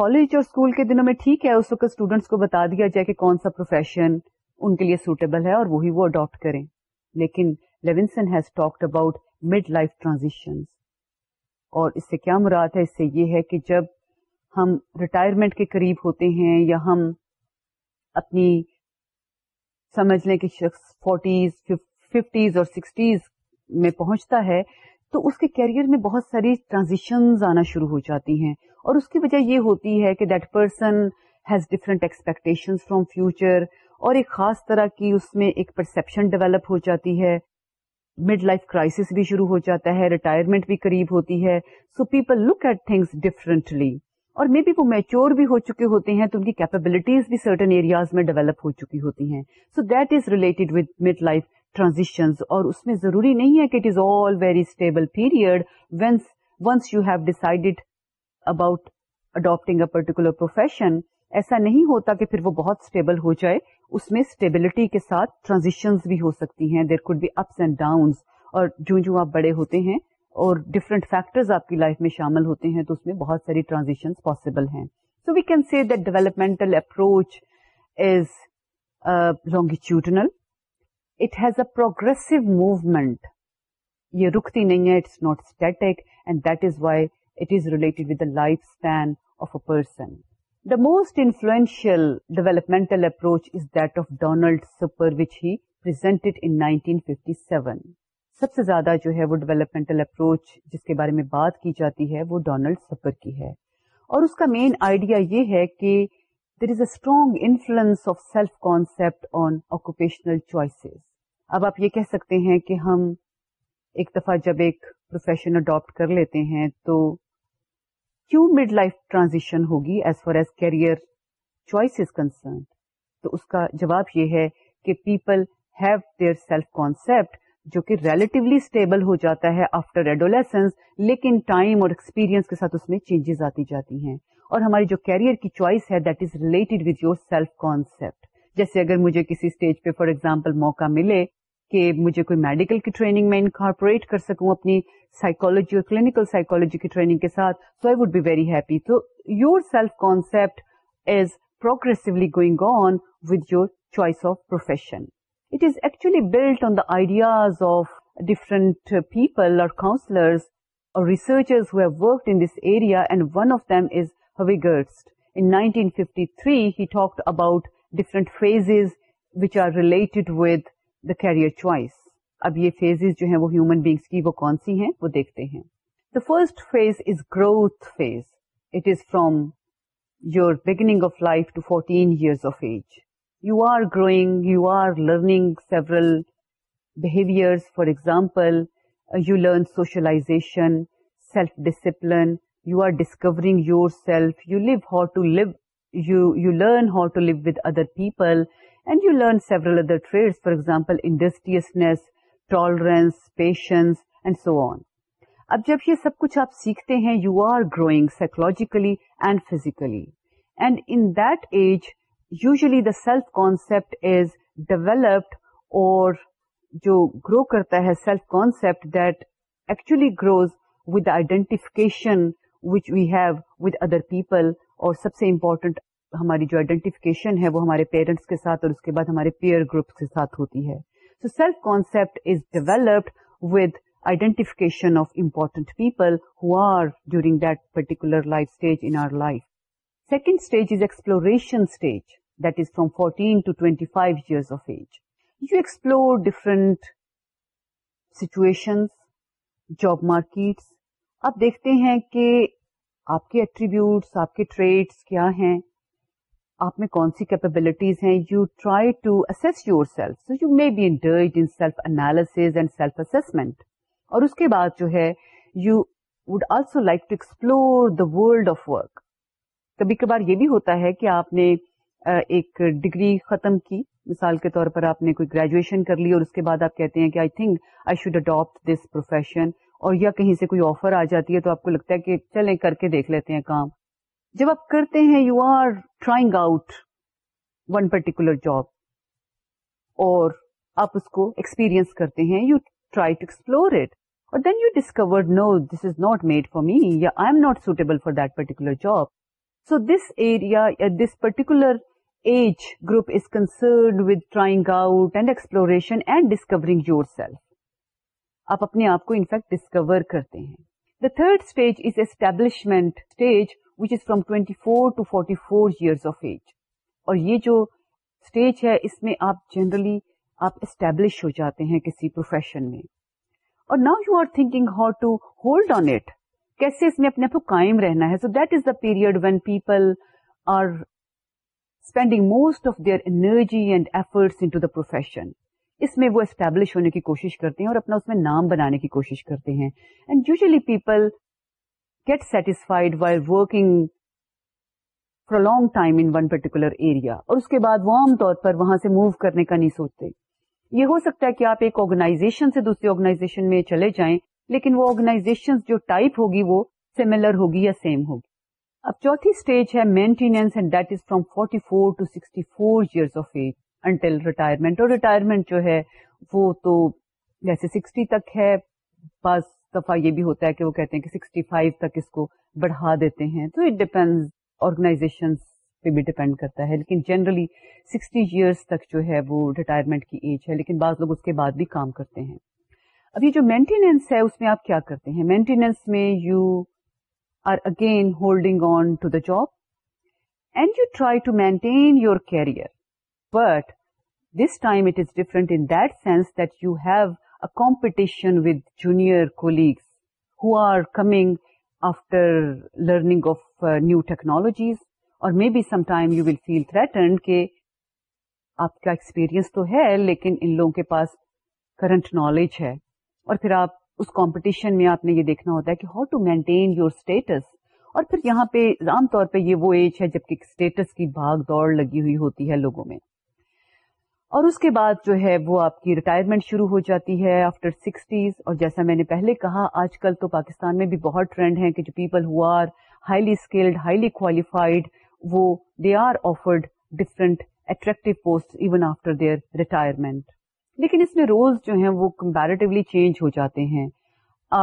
کالج اور اسکول کے دنوں میں ٹھیک ہے اس وقت اسٹوڈینٹس کو بتا دیا جائے کہ کون سا پروفیشن ان کے لیے سوٹیبل ہے اور وہی وہ اڈاپٹ کریں لیکن Levinson has talked about midlife transitions اور اس سے کیا مراد ہے اس سے یہ ہے کہ جب ہم ریٹائرمنٹ کے قریب ہوتے ہیں یا ہم اپنی سمجھ لیں کہ شخص فورٹیز ففٹیز اور سکسٹیز میں پہنچتا ہے تو اس کے کیریئر میں بہت ساری ٹرانزیشنز آنا شروع ہو جاتی ہیں اور اس کی وجہ یہ ہوتی ہے کہ that person has different expectation from future اور ایک خاص طرح کی اس میں ایک پرسپشن ڈیولپ ہو جاتی ہے مڈ لائف کرائسس بھی شروع ہو جاتا ہے ریٹائرمنٹ بھی قریب ہوتی ہے so people look at things differently اور مے بی وہ میچور بھی ہو چکے ہوتے ہیں تو ان کی کیپبلٹیز بھی سرٹن ایریاز میں ڈیولپ ہو چکی ہوتی ہیں so that is related with mid life transitions اور اس میں ضروری نہیں ہے کہ it is all very stable period once you have decided about adapting a particular profession ایسا نہیں ہوتا کہ پھر وہ بہت اسٹیبل ہو جائے اس میں اسٹیبلٹی کے ساتھ ٹرانزیشنز بھی ہو سکتی ہیں there could be ups and down اور جو جو آپ بڑے ہوتے ہیں اور ڈفرنٹ فیکٹر آپ کی لائف میں شامل ہوتے ہیں تو اس میں بہت ساری ٹرانزیکشن پاسبل ہیں so we can see that developmental approach is longitudinal it has a progressive movement یہ رکتی نہیں ہے it's not static and that is why it is related with the life span of a person the most influential developmental approach is that of Donald Super which he پرائفٹی seven سب سے زیادہ جو ہے وہ ڈیولپمنٹل اپروچ جس کے بارے میں بات کی جاتی ہے وہ ڈونلڈ سپر کی ہے اور اس کا مین آئیڈیا یہ ہے کہ there is a strong influence of self concept on occupational choices اب آپ یہ کہہ سکتے ہیں کہ ہم ایک دفعہ جب ایک پروفیشن اڈاپٹ کر لیتے ہیں تو کیوں مڈ لائف ٹرانزیشن ہوگی as far as career choice is concerned تو اس کا جواب یہ ہے کہ people have their self concept جو کہ ریلیٹولی اسٹیبل ہو جاتا ہے آفٹر ایڈولیسنس لیکن ٹائم اور ایکسپیرینس کے ساتھ اس میں چینجز آتی جاتی ہیں اور ہماری جو کیریئر کی چوائس ہے that is related with your self concept جیسے اگر مجھے کسی اسٹیج پہ فار ایگزامپل موقع ملے کہ مجھے کوئی میڈیکل کی ٹریننگ میں انکارپوریٹ کر سکوں اپنی سائکولوجی اور کلینکل سائکالوجی کی ٹریننگ کے ساتھ so I would be very happy تو your self concept is progress going on with your choice of profession it is actually build on the ideas of different people اور counsellors اور researchers who have worked in this area and one of them is ویگرسڈ in 1953 he talked about different phases which are related with the career choice اب یہ phases جو ہیں وہ human beings کی وہ کون سی ہیں وہ دیکھتے ہیں the first phase is growth phase it is from your beginning of life to fourteen years of age you are growing you are learning several behaviour for example you learn socialisation self discipline you are discovering your self you live how to live you learn how to live with other people and you learn several other trait for example industriousness tolerance patience and so on اب جب یہ سب کچھ آپ سیکھتے ہیں you are growing psychologically and physically and in that age usually the self concept is developed اور جو گرو کرتا ہے self concept that actually grows with identification which we have with other people اور سب سے امپورٹنٹ ہماری جو identification ہے وہ ہمارے پیرنٹس کے ساتھ اور اس کے بعد ہمارے پیئر گروپس کے ساتھ ہوتی ہے so self concept is developed with identification of important people Hare during that particular stage is exploration stage that is from fourteen to twenty five years of age you explore different situation job markets آپ دیکھتے ہیں کہ آپ کے attributes آپ کے traits کیا ہیں آپ میں کون سی کیپبلٹیز ہیں you try to your self so you may be in self self and اور اس کے بعد جو ہے you would also like to explore the world of work کبھی کبھار یہ بھی ہوتا ہے کہ آپ نے ایک ڈگری ختم کی مثال کے طور پر آپ نے کوئی گریجویشن کر لی اور اس کے بعد آپ کہتے ہیں کہ I I think should adapt this profession اور یا کہیں سے کوئی آفر آ جاتی ہے تو آپ کو لگتا ہے کہ چلیں کر کے دیکھ لیتے ہیں کام جب آپ کرتے ہیں you are trying out one particular job اور آپ اس کو ایکسپیرئنس کرتے ہیں you try to explore it اور then you discover no this is not made for me یا I am not suitable for that particular job so this area this particular age group is concerned with trying out and exploration and discovering your self آپ اپنے آپ کو in fact discover کرتے ہیں the third stage is establishment stage اور یہ جو stage ہے اس میں آپ جنرلی آپ اسٹیبلش ہو جاتے ہیں کسی پروفیشن میں اور now you are thinking how to hold on it کیسے اس میں اپنے آپ کو قائم رہنا ہے so that is the period when people are spending most of their energy and efforts into the profession اس میں وہ اسٹیبلش ہونے کی کوشش کرتے ہیں اور اپنا اس میں نام بنانے کی کوشش کرتے ہیں and usually people get satisfied while working for long time in one particular area اور اس کے بعد وہ عام طور پر وہاں سے موو کرنے کا نہیں سوچتے یہ ہو سکتا ہے کہ آپ ایک آرگنازیشن سے دوسرے آرگنازیشن میں چلے جائیں لیکن وہ آرگناز جو ٹائپ ہوگی وہ سیملر ہوگی یا سیم ہوگی اب چوتھی اسٹیج ہے maintenance and that is from forty four to sixty four year of age until retirement اور ریٹائرمنٹ جو ہے وہ تو جیسے سکسٹی تک ہے بس دفعہ یہ بھی ہوتا ہے کہ وہ کہتے ہیں کہ سکسٹی فائیو تک اس کو بڑھا دیتے ہیں تو اٹ ڈیپینڈ آرگنائزیشن پہ بھی ڈیپینڈ کرتا ہے لیکن جنرلی سکسٹی ایئرس تک جو ہے وہ ریٹائرمنٹ کی ایج ہے لیکن بعض لوگ اس کے بعد بھی کام کرتے ہیں اب یہ جو مینٹیننس ہے اس میں آپ کیا کرتے ہیں مینٹیننس میں you are again holding on to the job and you try to maintain your career but this time it is different in that sense that you have competition with your colleagues ہوگ new technologies اور may be sometime you will feel threat آپ کا experience تو ہے لیکن ان لوگوں کے پاس کرنٹ نالج ہے اور پھر آپ اس کو آپ نے یہ دیکھنا ہوتا ہے کہ how to maintain your status اور پھر یہاں پہ عام طور پہ یہ وہ ایج ہے جبکہ اسٹیٹس کی بھاگ دوڑ لگی ہوئی ہوتی ہے لوگوں میں اور اس کے بعد جو ہے وہ آپ کی ریٹائرمنٹ شروع ہو جاتی ہے آفٹر سکسٹیز اور جیسا میں نے پہلے کہا آج کل تو پاکستان میں بھی بہت ٹرینڈ ہیں کہ جو people who are highly skilled highly qualified وہ they are offered different attractive post even after their retirement لیکن اس میں رولز جو ہیں وہ کمپیرٹیولی چینج ہو جاتے ہیں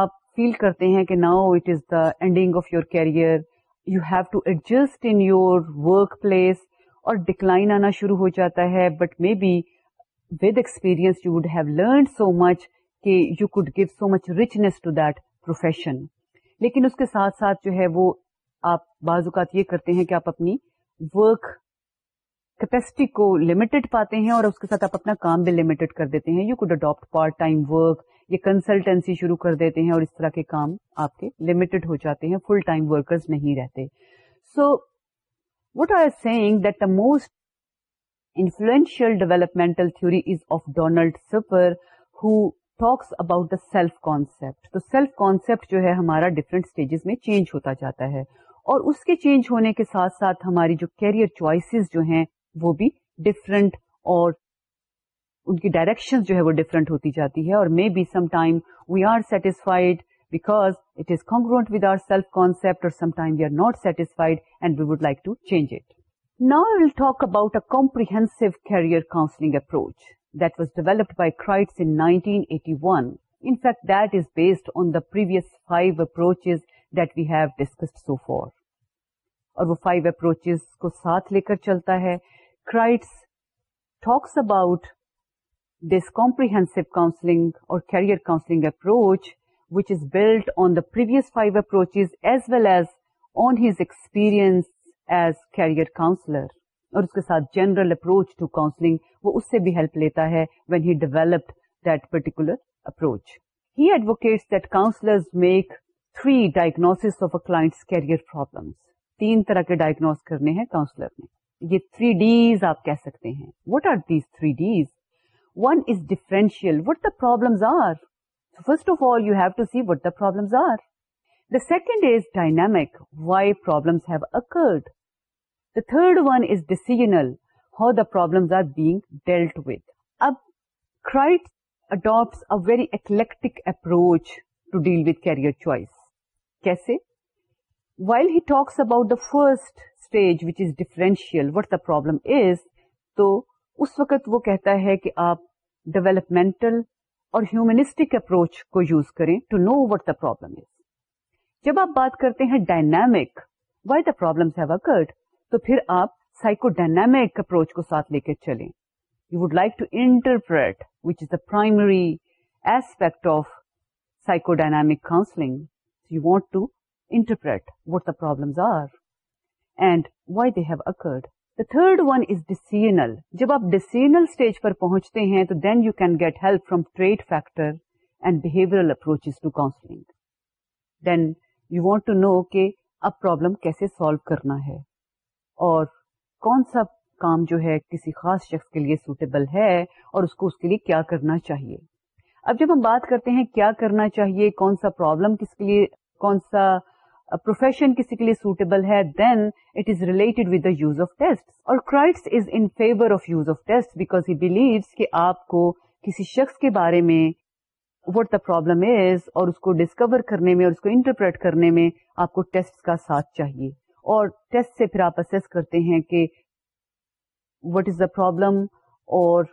آپ فیل کرتے ہیں کہ now it is the ending of your career you have to adjust in your workplace اور ڈکلائن آنا شروع ہو جاتا ہے but may be with experience you would have learn so much کہ you could give so much richness to that profession لیکن اس کے ساتھ ساتھ جو ہے وہ آپ بعض اوقات یہ کرتے ہیں کہ آپ اپنی ورک کیپیسٹی کو لمیٹڈ پاتے ہیں اور اس کے ساتھ آپ اپنا کام بھی لمیٹڈ کر دیتے ہیں you could adapt part time work یا کنسلٹینسی شروع کر دیتے ہیں اور اس طرح کے کام آپ کے لمیٹڈ ہو جاتے ہیں فل ٹائم ورکرز نہیں رہتے so so, what are seeing that the most influential developmental is is of Donald who talks about the self concept تو سیلف کانسیپٹ جو ہے ہمارا different اسٹیجز میں چینج ہوتا جاتا ہے اور اس کے چینج ہونے کے ساتھ ساتھ ہماری جو کیریئر چوائسیز جو ہیں وہ بھی ڈفرینٹ اور ان کی ڈائریکشن جو ہے وہ ڈفرینٹ ہوتی جاتی ہے اور may be some time we are satisfied because it is congruent with our self concept اور sometime we are not satisfied and we would like to change it نا we'll talk about a comprehensive career counselling approach that was developed by Crites eighty one enact that is based on the purse five approach that we have discussed so four اور وہ five approach کو ساتھ لے کر چلتا ہےس counselling اور career counselling approach which is build on the purse five approach as well as on his experience as career counsellor اور اس کے ساتھ جنرل اپروچ ٹو کاؤنسلنگ وہ اس سے بھی ہیلپ لیتا ہے when he developed that particular approach he advocates that counsellors make three diagnose of a ائنٹ career problem تین طرح کے ڈائگنوس کرنے ہیں کاؤنسلر نے یہ تھری ڈیز آپ کہہ سکتے ہیں what are these three D's one is differential what the problems are first of all you have to see what the problem are the second is dynamic why problem third one is decisional how دابلم dealt white adapt a very eclectic approach to deal with career choice کیسے while he talks about the first stage which is differential what the problem is تو اس وقت وہ کہتا ہے کہ آپ developmental اور ہیومنسٹک اپروچ کو یوز کریں to know what the problem جب آپ بات کرتے ہیں ڈائنامک وائی دا پرابلم تو پھر آپ سائیکو ڈائنامک اپروچ کو ساتھ لے کے چلیں you would like to interpret which is the primary aspect of psychodynamic counselling you want to interpret what the problem are and why they have occurred the third one is ڈیسیژ جب آپ decisional stage پر پہنچتے ہیں تو then you can get help from trait factor factorial approach caught to know کہ اب problem کیسے solve کرنا ہے اور کون سا کام جو ہے کسی خاص شخص کے لیے سوٹیبل ہے اور اس کو اس کے لیے کیا کرنا چاہیے اب جب ہم بات کرتے ہیں کیا کرنا چاہیے کون سا پرابلم کس کے لیے کون سا پروفیشن کسی کے لیے سوٹیبل ہے then it is related with the use of test اور Crites is in favour of use of test because he کہ آپ کو کسی شخص کے بارے میں وٹ دا پرابلم از اور اس کو ڈسکور کرنے میں اور اس کو انٹرپریٹ کرنے میں آپ کو ٹیسٹ کا ساتھ چاہیے اور ٹیسٹ سے پھر آپ اسیس کرتے ہیں کہ وٹ از دا پرابلم اور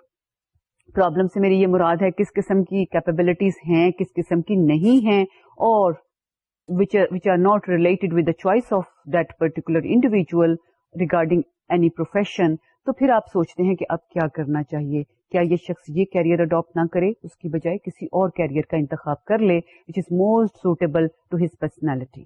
پرابلم سے میری یہ مراد ہے کس قسم کی کیپبلٹیز ہیں کس قسم کی نہیں ہیں اور which are not related with the choice of that particular individual regarding any profession تو پھر آپ سوچتے ہیں کہ اب کیا کرنا چاہیے کیا یہ شخص یہ کیریئر اڈاپٹ نہ کرے اس کی بجائے کسی اور کیریئر کا انتخاب کر لے which is most suitable to his personality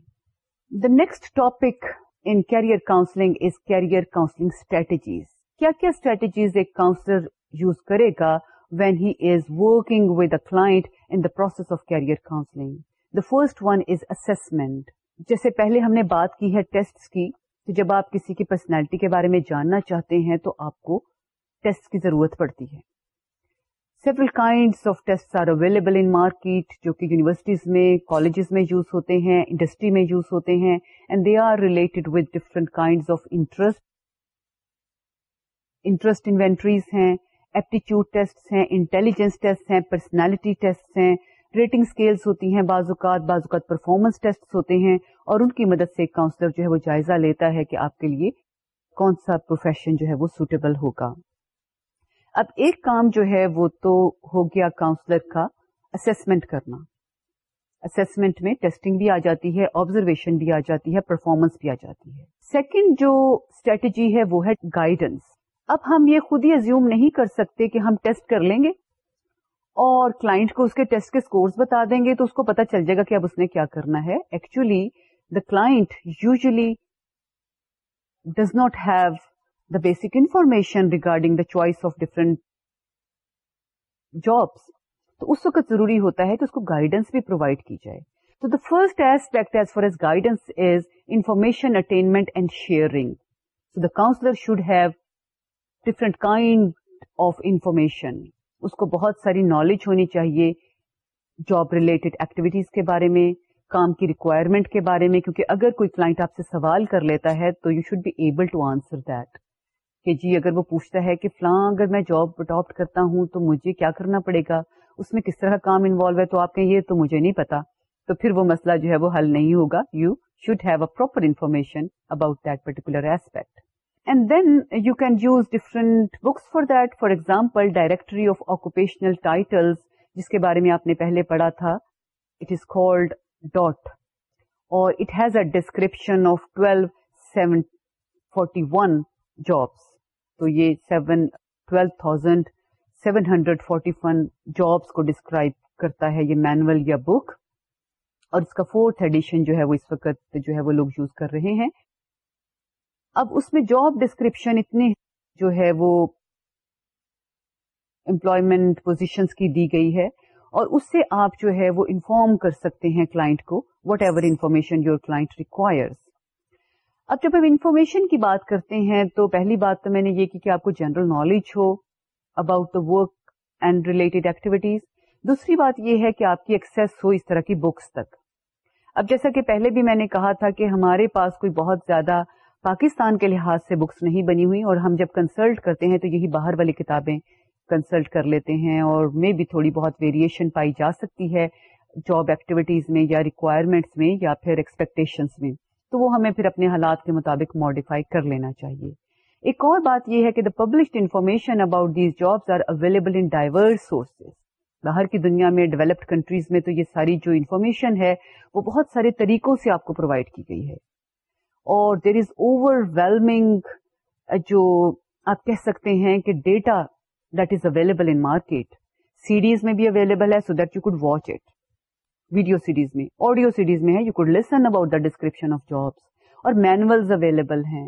the next topic in career counselling is career counselling strategies کیا کیا اسٹریٹجیز ایک کاؤنسلر یوز کرے گا when he is working with a client in the process of career counselling the first one is assessment جیسے پہلے ہم نے بات کی ہے ٹیسٹ کی تو جب آپ کسی کی پرسنالٹی کے بارے میں جاننا چاہتے ہیں تو آپ کو ٹیسٹ کی ضرورت پڑتی ہے several kind of test are available in market جو کہ یونیورسٹیز میں کالجز میں یوز ہوتے ہیں انڈسٹری میں یوز ہوتے ہیں and they are related with different kind of interest interest inventories ہیں ایپٹیچیوڈ ٹیسٹ ہیں انٹیلیجنس ٹیسٹ ہیں پرسنالٹی ٹیسٹ ہیں ریٹنگ اسکیلس ہوتی ہیں بعض اوقات بعض اوقات پرفارمنس ٹیسٹ ہوتے ہیں اور ان کی مدد سے کاؤنسلر جو ہے وہ جائزہ لیتا ہے کہ آپ کے لیے کون سا پروفیشن جو ہے وہ سوٹیبل ہوگا اب ایک کام جو ہے وہ تو ہو گیا کاؤنسلر کا اسسمنٹ کرنا اسسمنٹ میں ٹیسٹنگ بھی آ جاتی ہے آبزرویشن بھی آ جاتی ہے پرفارمنس بھی آ جاتی ہے سیکنڈ جو اسٹریٹجی ہے وہ ہے گائیڈنس اب ہم یہ خود ہی ازیوم نہیں کر سکتے کہ ہم ٹیسٹ کر لیں گے اور کلائنٹ کو اس کے ٹیسٹ کے اسکورس بتا دیں گے تو اس کو پتا چل جائے گا کہ اب اس نے کیا کرنا ہے actually the client usually does not have the basic information regarding the choice of different jobs تو اس وقت ضروری ہوتا ہے کہ اس کو گائیڈنس بھی پرووائڈ کی جائے تو the first aspect as far as guidance is information attainment and sharing so the counsellor should have different kind of information اس کو بہت ساری نالج ہونی چاہیے جاب ریلیٹڈ ایکٹیویٹیز کے بارے میں کام کی ریکوائرمنٹ کے بارے میں کیونکہ اگر کوئی کلائنٹ آپ سے سوال کر لیتا ہے تو you should be able to answer that کہ جی اگر وہ پوچھتا ہے کہ فلاں اگر میں جاب اڈاپٹ کرتا ہوں تو مجھے کیا کرنا پڑے گا اس میں کس طرح کام انوالو ہے تو آپ کہیں یہ تو مجھے نہیں پتا تو پھر وہ مسئلہ جو ہے وہ حل نہیں ہوگا you should have a proper information about that particular aspect and then you can use different books for example directory of occupational title جس کے بارے میں آپ نے پہلے پڑھا تھاز a description of twelve seven forty one jobs تو یہ ہنڈریڈ فورٹی ون جابس کو ڈسکرائب کرتا ہے یہ مین بک اور اس کا فورتھ ایڈیشن جو ہے وہ اس وقت جو ہے وہ لوگ یوز کر رہے ہیں اب اس میں جاب ڈسکرپشن اتنے جو ہے وہ امپلائمنٹ پوزیشنس کی دی گئی ہے اور اس سے آپ جو ہے وہ انفارم کر سکتے ہیں کلاٹ کو whatever information your client requires اب جب ہم انفارمیشن کی بات کرتے ہیں تو پہلی بات تو میں نے یہ کی کہ آپ کو general knowledge who about the work and related activities دوسری بات یہ ہے کہ آپ کی ایکسس ہو اس طرح کی بکس تک اب جیسا کہ پہلے بھی میں نے کہا تھا کہ ہمارے پاس کوئی بہت زیادہ پاکستان کے لحاظ سے بکس نہیں بنی ہوئی اور ہم جب کنسلٹ کرتے ہیں تو یہی باہر والی کتابیں کنسلٹ کر لیتے ہیں اور میں بھی تھوڑی بہت ویریشن پائی جا سکتی ہے جاب ایکٹیویٹیز میں یا ریکوائرمنٹس میں یا پھر ایکسپیکٹیشنس میں تو وہ ہمیں پھر اپنے حالات کے مطابق ماڈیفائی کر لینا چاہیے ایک اور بات یہ ہے کہ the published information about these job are available in diverse sources باہر کی دنیا میں ڈیولپڈ کنٹریز میں تو یہ ساری جو انفارمیشن ہے وہ بہت سارے طریقوں سے آپ کو پرووائڈ کی گئی ہے اور دیر از اوور ویلمنگ جو آپ کہہ سکتے ہیں کہ data that is available in market series میں بھی اویلیبل ہے so that you could watch it video series میں آڈیو سیریز میں ہے you could listen about the description of job اور مینوئل اویلیبل ہیں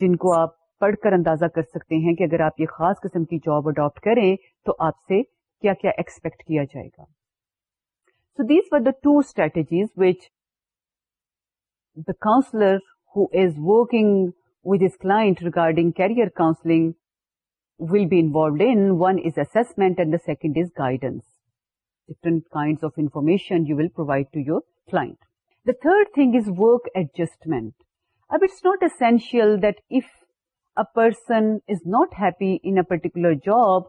جن کو آپ پڑھ کر اندازہ کر سکتے ہیں کہ اگر آپ یہ خاص قسم کی جاب اڈاپٹ کریں تو آپ سے کیا کیا ایکسپیکٹ کیا جائے گا so these for the two strategies which the counselor who is working with his client regarding career counseling will be involved in. One is assessment and the second is guidance. Different kinds of information you will provide to your client. The third thing is work adjustment. Uh, it's not essential that if a person is not happy in a particular job,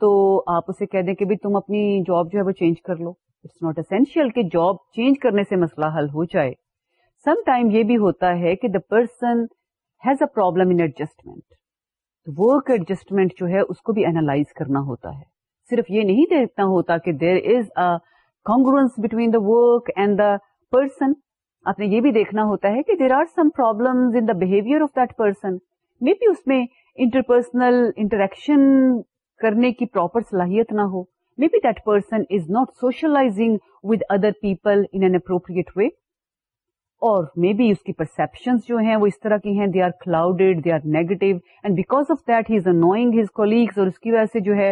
تو آپ اسے کہہ دیں کہ بھی تم اپنی job جو ہے وہ چینج کر لو اٹس ناٹ اسینشیل کہ جاب چینج کرنے سے مسئلہ حل ہو جائے سم ٹائم یہ بھی ہوتا ہے کہ the person has a problem in adjustment work adjustment جو ہے اس کو بھی اینالائز کرنا ہوتا ہے صرف یہ نہیں دیکھنا ہوتا کہ there is a congruence between the work and the person آپ نے یہ بھی دیکھنا ہوتا ہے کہ there are some problem in the behaviour of that person maybe اس میں انٹرپرسنل انٹریکشن کرنے کی پراپر صلاحیت نہ ہو maybe that person is not socialising with other people in an appropriate way اور مے بی اس کی پرسپشن جو ہیں وہ اس طرح کی ہیں they are clouded they are negative and because of that he is annoying his colleagues اور اس کی وجہ سے جو ہے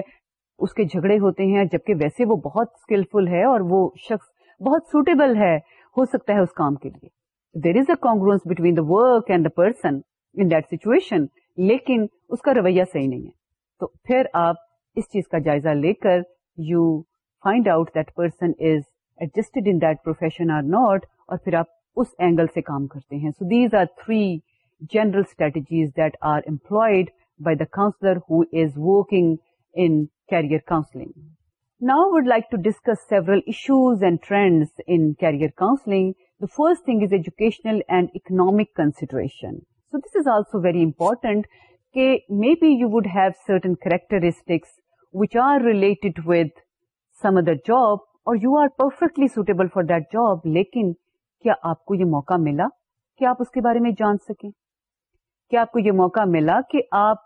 اس کے جھگڑے ہوتے ہیں جبکہ ویسے وہ بہت اسکلفل ہے اور وہ شخص بہت سوٹیبل ہے ہو سکتا ہے اس کام کے لیے there is a congruence between the work and the person in that situation لیکن اس کا رویہ صحیح نہیں ہے تو پھر آپ اس چیز کا جائزہ لے کر you find out that person is adjusted in that profession or not اور پھر آپ اس اینگل سے کام کرتے ہیں so these are three general strategies that are employed by the counsellor who is working in career counselling now would like to discuss several issues and trends in career counselling the first thing is educational and economic consideration so this is also very important کہ maybe you would have certain characteristics which are related with some other job اور you are perfectly suitable for that job لیکن کیا آپ کو یہ موقع ملا کہ آپ اس کے بارے میں جان سکیں کیا آپ کو یہ موقع ملا کہ آپ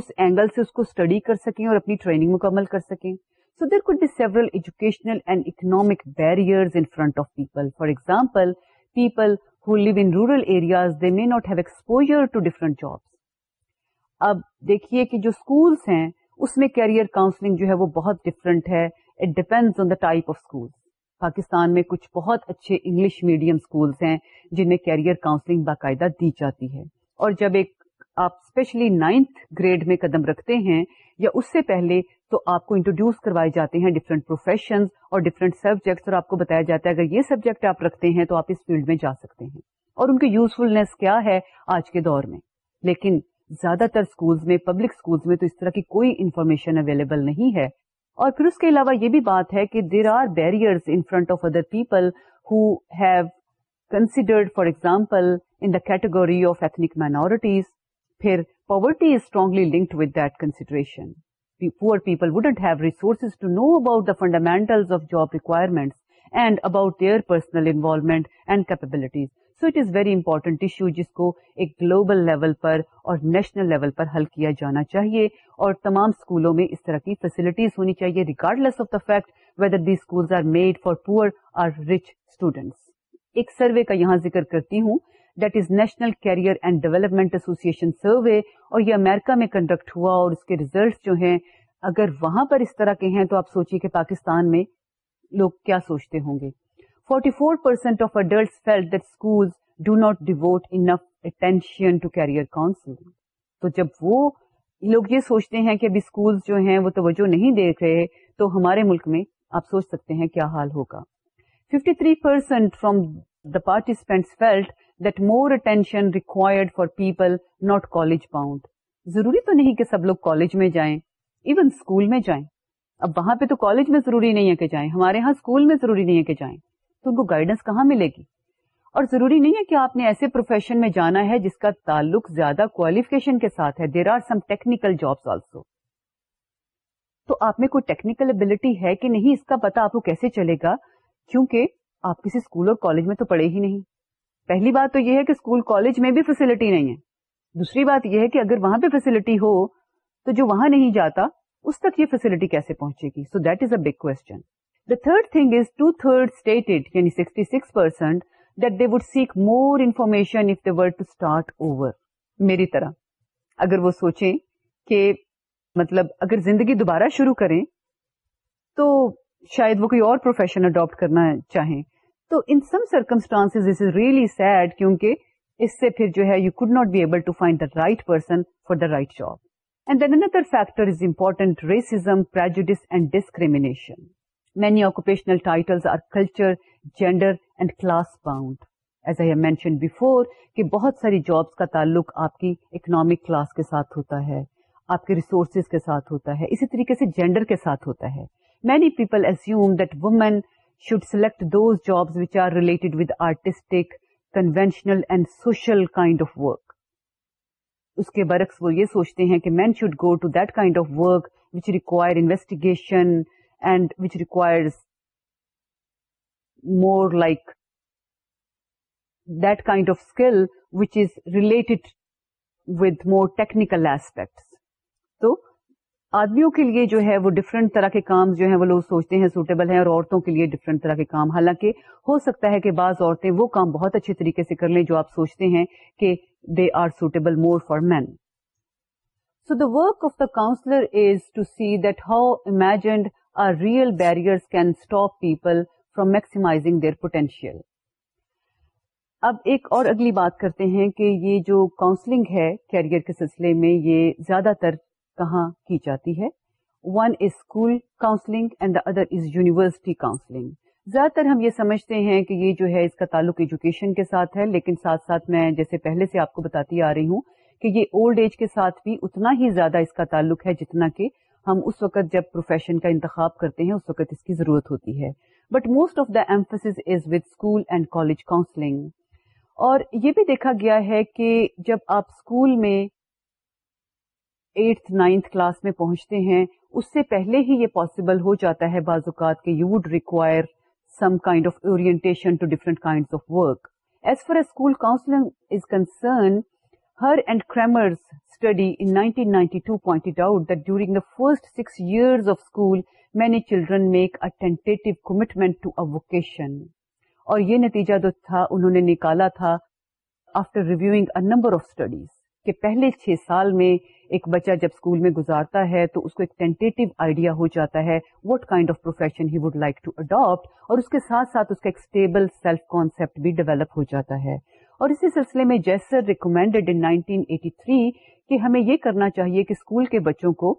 اس اینگل سے اس کو اسٹڈی کر سکیں اور اپنی ٹریننگ مکمل کر سکیں so there could be several educational and economic barrier of people for example people who live in rural areas they may not have exposure to different jobs اب دیکھیے کہ جو اسکولس ہیں اس میں کیریئر کاؤنسلنگ جو ہے وہ بہت ڈفرنٹ ہے it depend on the type of schools Pakistan میں کچھ بہت اچھے انگلش میڈیم اسکولس ہیں جن میں کیریئر کاؤنسلنگ باقاعدہ دی جاتی ہے اور جب ایک آپ اسپیشلی نائنتھ گریڈ میں قدم رکھتے ہیں یا اس سے پہلے تو آپ کو انٹروڈیوس کروائے جاتے ہیں ڈفرنٹ پروفیشن اور ڈفرنٹ سبجیکٹس اور آپ کو بتایا جاتا ہے اگر یہ سبجیکٹ آپ رکھتے ہیں تو آپ اس فیلڈ میں جا سکتے ہیں اور ان کی یوزفلنیس کیا ہے آج کے دور میں لیکن زیادہ تر اسکولس میں پبلک اسکولس میں تو اس طرح کی کوئی انفارمیشن اویلیبل نہیں ہے اور پھر اس کے علاوہ یہ بھی بات ہے کہ there are barrier in front of other people who have considered for example in the category of ethnic minorities پھر poverty is strongly linked with that consideration poor people wouldn't have resources to know about the fundamental of job requirements and about their personal involvement and capabilities so it is very important issue جس کو ایک global level پر اور national level پر حل کیا جانا چاہیے اور تمام اسکولوں میں اس طرح کی فیسلٹیز ہونی چاہیے regardless of the fact whether the schools are made for poor or rich students ایک سروے کا یہاں ذکر کرتی ہوں that is National Career and Development Association survey اور یہ امیرکا میں کنڈکٹ ہوا اور اس کے ریزلٹس جو ہیں اگر وہاں پر اس طرح کے ہیں تو آپ سوچیے کہ پاکستان میں لوگ کیا سوچتے ہوں گے forty four percent of adult felt do not devote attention جب وہ لوگ یہ سوچتے ہیں ہیں کہ ابھی اسکول جو وہ توجہ نہیں دیکھ رہے تو ہمارے ملک میں آپ سوچ سکتے ہیں کیا حال ہوگا 53% three percent from the participant felt that more attention required for people not college bound ضروری تو نہیں کہ سب لوگ کالج میں جائیں ایون اسکول میں جائیں اب وہاں پہ تو کالج میں ضروری نہیں ہے کہ جائیں ہمارے ہاں اسکول میں ضروری نہیں ہے کہ جائیں تو ان کو گائیڈنس کہاں ملے گی اور ضروری نہیں ہے کہ آپ نے ایسے پروفیشن میں جانا ہے جس کا تعلق زیادہ کوالیفکیشن کے ساتھ ہے there are some technical also تو آپ میں کوئی ٹیکنیکل ابلٹی ہے کہ نہیں اس کا پتا آپ کو کیسے چلے گا کیونکہ آپ کسی اسکول اور کالج میں تو پڑھے ہی نہیں پہلی بات تو یہ ہے کہ اسکول کالج میں بھی فیسلٹی نہیں ہے دوسری بات یہ ہے کہ اگر وہاں پہ فیسلٹی ہو تو جو وہاں نہیں جاتا اس تک یہ فیسلٹی کیسے پہنچے گی so that is a big question the third thing is to third state یعنی وڈ سیک مور انفارمیشن میری طرح اگر وہ سوچیں مطلب زندگی دوبارہ شروع کریں تو in some circumstance is really sad کیونکہ اس سے جو ہے you could not be able to find the right person for the right job and then another factor is important racism per and discrimination many occupational have mentioned as I بہت ساری جابس کا تعلق آپ کی اکنامک جینڈر کے ساتھ ہوتا ہے many people assume that women should select those which which are related with conventional and social kind of work اس کے برعکس وہ یہ سوچتے ہیں کہ men should go to that kind of work which require investigation and which requires more like that kind of skill which is related with more technical aspects تو آدمیوں کے لیے جو ہے وہ ڈفرینٹ طرح کے کام جو ہیں وہ لوگ سوچتے ہیں سوٹیبل ہیں اور عورتوں کے لیے ڈفرینٹ طرح کے کام حالانکہ ہو سکتا ہے کہ بعض عورتیں وہ کام بہت اچھے طریقے سے کر لیں جو آپ سوچتے ہیں کہ they are suitable more for men so the work of the counsellor is to see that how imagined are real barriers can stop people from maximising their potential اب ایک اور اگلی بات کرتے ہیں کہ یہ جو کاؤنسلنگ ہے کیریئر کے سلسلے میں یہ زیادہ تر کہاں کی جاتی ہے one is school counselling and the other is university counselling زیادہ تر ہم یہ سمجھتے ہیں کہ یہ جو ہے اس کا تعلق ایجوکیشن کے ساتھ ہے لیکن ساتھ ساتھ میں جیسے پہلے سے آپ کو بتاتی آ رہی ہوں کہ یہ اولڈ ایج کے ساتھ بھی اتنا ہی زیادہ اس کا تعلق ہے جتنا کہ ہم اس وقت جب پروفیشن کا انتخاب کرتے ہیں اس وقت اس کی ضرورت ہوتی ہے but most of the emphasis is with school and college counselling اور یہ بھی دیکھا گیا ہے کہ جب آپ اسکول میں ایٹ نائنتھ کلاس میں پہنچتے ہیں اس سے پہلے ہی یہ پاسبل ہو جاتا ہے بعض اوقات کہ you would require some kind of orientation to different kind of work as far as school counselling is concern Herr and Cramer's study in 1992 pointed out that during the first six years of school, many children make a tentative commitment to a vocation. اور یہ نتیجہ جو تھا انہوں نے نکالا تھا after reviewing a number of studies کہ پہلے چھ سال میں ایک بچہ جب اسکول میں گزارتا ہے تو اس کو ایک ٹینٹیو آئیڈیا ہو جاتا ہے what kind of profession he would like to adapt اور اس کے ساتھ ساتھ اس کا ایک اسٹیبل سیلف کانسپٹ بھی ڈیولپ ہو جاتا ہے اور اسی سلسلے میں جیسر ریکمینڈیڈ ان 1983 ایٹی کہ کرنا چاہیے کہ اسکول کے بچوں کو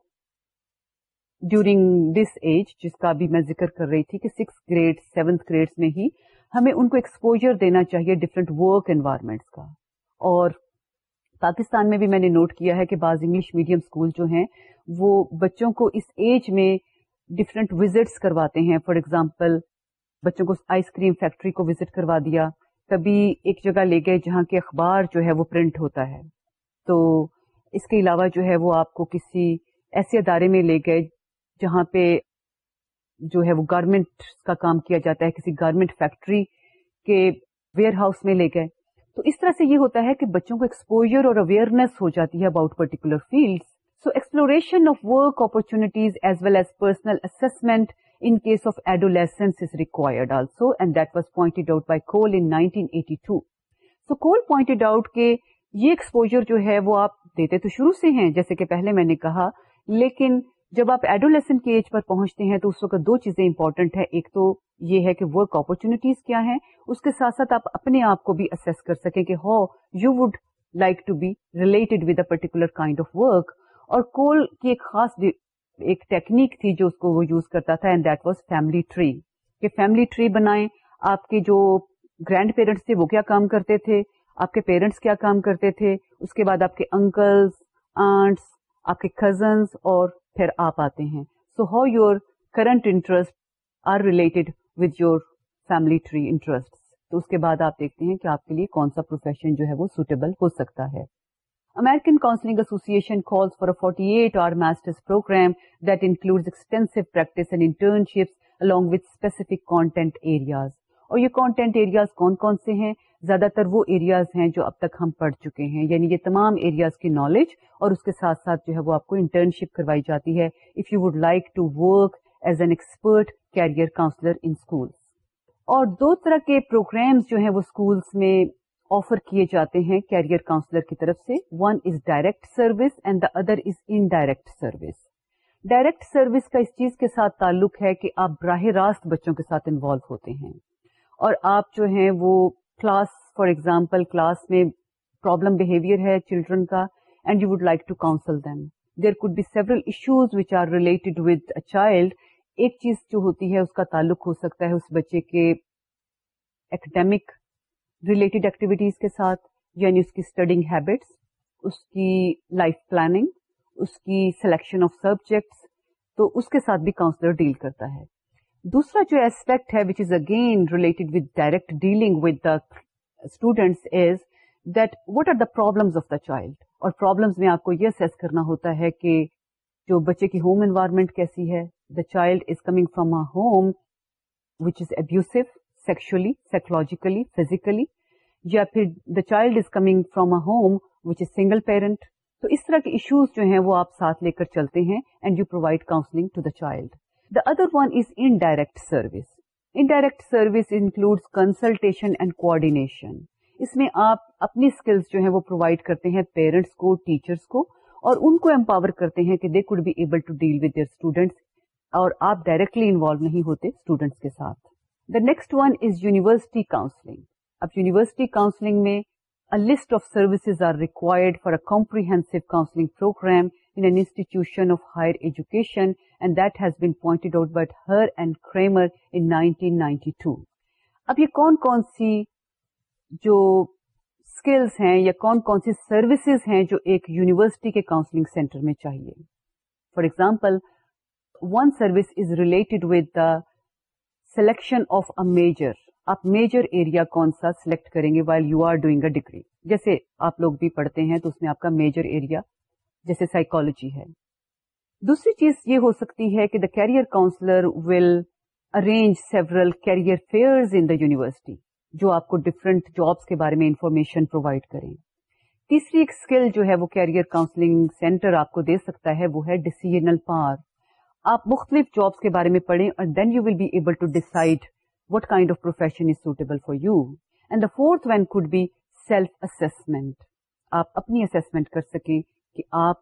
ڈیورنگ دس ایج جس کا بھی میں ذکر کر رہی تھی کہ سکس گریڈ سیونتھ گریڈ میں ہی ہمیں ان کو ایکسپوجر دینا چاہیے ڈفرینٹ ورک انوائرمنٹس کا اور پاکستان میں بھی میں نے نوٹ کیا ہے کہ بعض انگلش میڈیم اسکول جو ہیں وہ بچوں کو اس ایج میں ڈفرینٹ وزٹس کرواتے ہیں فار ایگزامپل بچوں کو آئس کریم فیکٹری کو وزٹ کروا دیا کبھی ایک جگہ لے گئے جہاں کے اخبار جو ہے وہ پرنٹ ہوتا ہے تو اس کے علاوہ جو ہے وہ آپ کو کسی ایسے ادارے میں لے گئے جہاں پہ جو ہے وہ گارمنٹ کا کام کیا جاتا ہے کسی گارمنٹ فیکٹری کے ویئر ہاؤس میں لے گئے تو اس طرح سے یہ ہوتا ہے کہ بچوں کو ایکسپوجر اور اویئرنیس ہو جاتی ہے about particular field so exploration of work opportunities as well as personal assessment in case of adolescence is required also and that was point out by Cole in Cole point out کے یہ exposure جو ہے وہ آپ دیتے تو شروع سے ہیں جیسے کہ پہلے میں نے کہا لیکن جب آپ ایڈولیسن کی ایج پر پہنچتے ہیں تو اس وقت دو چیزیں امپورٹنٹ ہے ایک تو یہ ہے کہ ورک اپرچونیٹیز کیا ہیں اس کے ساتھ ساتھ آپ اپنے آپ کو بھی اسیس کر سکیں کہ how you would like to be related with a particular kind of work اور کول کی ایک خاص ایک ٹیکنیک تھی جو اس کو وہ یوز کرتا تھا and that was family tree کہ فیملی ٹری بنائیں آپ کے جو گرینڈ پیرنٹس تھے وہ کیا کام کرتے تھے آپ کے پیرنٹس کیا کام کرتے تھے اس کے بعد آپ کے انکلس آنٹس آپ کے کزنس اور پھر آپ آتے ہیں so how your current interest are related with your family tree interest تو اس کے بعد آپ دیکھتے ہیں کہ آپ کے لیے کون سا پروفیشن جو ہے وہ سوٹیبل ہو سکتا ہے American Association calls for a 48-hour master's program that includes extensive practice and internships along with specific content areas. اور یہ content areas کون کون سے ہیں زیادہ تر وہ ایریاز ہیں جو اب تک ہم پڑھ چکے ہیں یعنی یہ تمام ایریاز کی نالج اور اس کے ساتھ ساتھ جو ہے وہ آپ کو انٹرنشپ کروائی جاتی ہے if you would like to work as an expert career counsellor in schools اور دو طرح کے پروگرامس جو ہیں وہ اسکولس میں آفر کیے جاتے ہیں کیریئر کاؤنسلر کی طرف سے one is direct service and the other is indirect service direct service کا اس چیز کے ساتھ تعلق ہے کہ آپ براہ راست بچوں کے ساتھ انوالو ہوتے ہیں اور آپ جو ہیں وہ کلاس فار ایگزامپل کلاس میں پرابلم بہیویئر ہے چلڈرن کا and you would like to counsel then there could be several issues which are related with a child ایک چیز جو ہوتی ہے اس کا تعلق ہو سکتا ہے اس بچے کے ایکڈیمک ریلیٹڈ ایکٹیویٹیز کے ساتھ یعنی اس کی اسٹڈنگ ہیبٹس اس کی لائف پلاننگ اس کی سلیکشن آف سبجیکٹس تو اس کے ساتھ بھی کاؤنسلر ڈیل کرتا ہے دوسرا جو ایسپیکٹ ہے which is again related with direct dealing with the students is that what are the problems of the child اور پرابلمس میں آپ کو یہ سیس کرنا ہوتا ہے کہ جو بچے کی ہوم انوائرمنٹ کیسی ہے the child is coming from a home which is abusive sexually psychologically physically یا پھر the child is coming from a home which is single parent تو اس طرح کے ایشوز جو ہیں وہ آپ ساتھ لے کر چلتے ہیں and you provide counselling to the child The other one is indirect service. Indirect service includes consultation and coordination. اس میں آپ اپنی اسکلس جو ہیں وہ پرووائڈ کرتے ہیں پیرنٹس کو ٹیچرس کو اور ان کو امپاور کرتے ہیں کہ they would be able to deal with your student اور آپ ڈائریکٹلی انوالو نہیں ہوتے اسٹوڈنٹس کے ساتھ the next one is university counselling اب یونیورسٹی کاؤنسلنگ میں list of services are required فارمپریہ counselling programme in an institution of higher education and that has been pointed out by her and Kramer in 1992. اب یہ کون کون سی جو skills ہیں یا کون کون سی سروسز ہیں جو ایک یونیورسٹی کے کاؤنسلنگ سینٹر میں چاہیے for example one service is related with the selection of a major آپ میجر ایریا کون سا سلیکٹ کریں گے where you are doing a degree جیسے آپ لوگ بھی پڑھتے ہیں تو اس میں آپ کا میجر ایریا جیسے سائیکولوجی ہے دوسری چیز یہ ہو سکتی ہے کہ the career counsellor will arrange several career fair in the university جو آپ کو ڈفرنٹ جابس کے بارے میں انفارمیشن پرووائڈ کریں تیسری ایک اسکل جو ہے وہ کیریئر کاؤنسلنگ سینٹر آپ کو دے سکتا ہے وہ ہے ڈسیزنل پار آپ مختلف جابس کے بارے میں پڑھیں اور then you will be able to decide what kind of profession is suitable for you and the fourth one could be self assessment آپ اپنی اسسمنٹ کر سکیں کہ آپ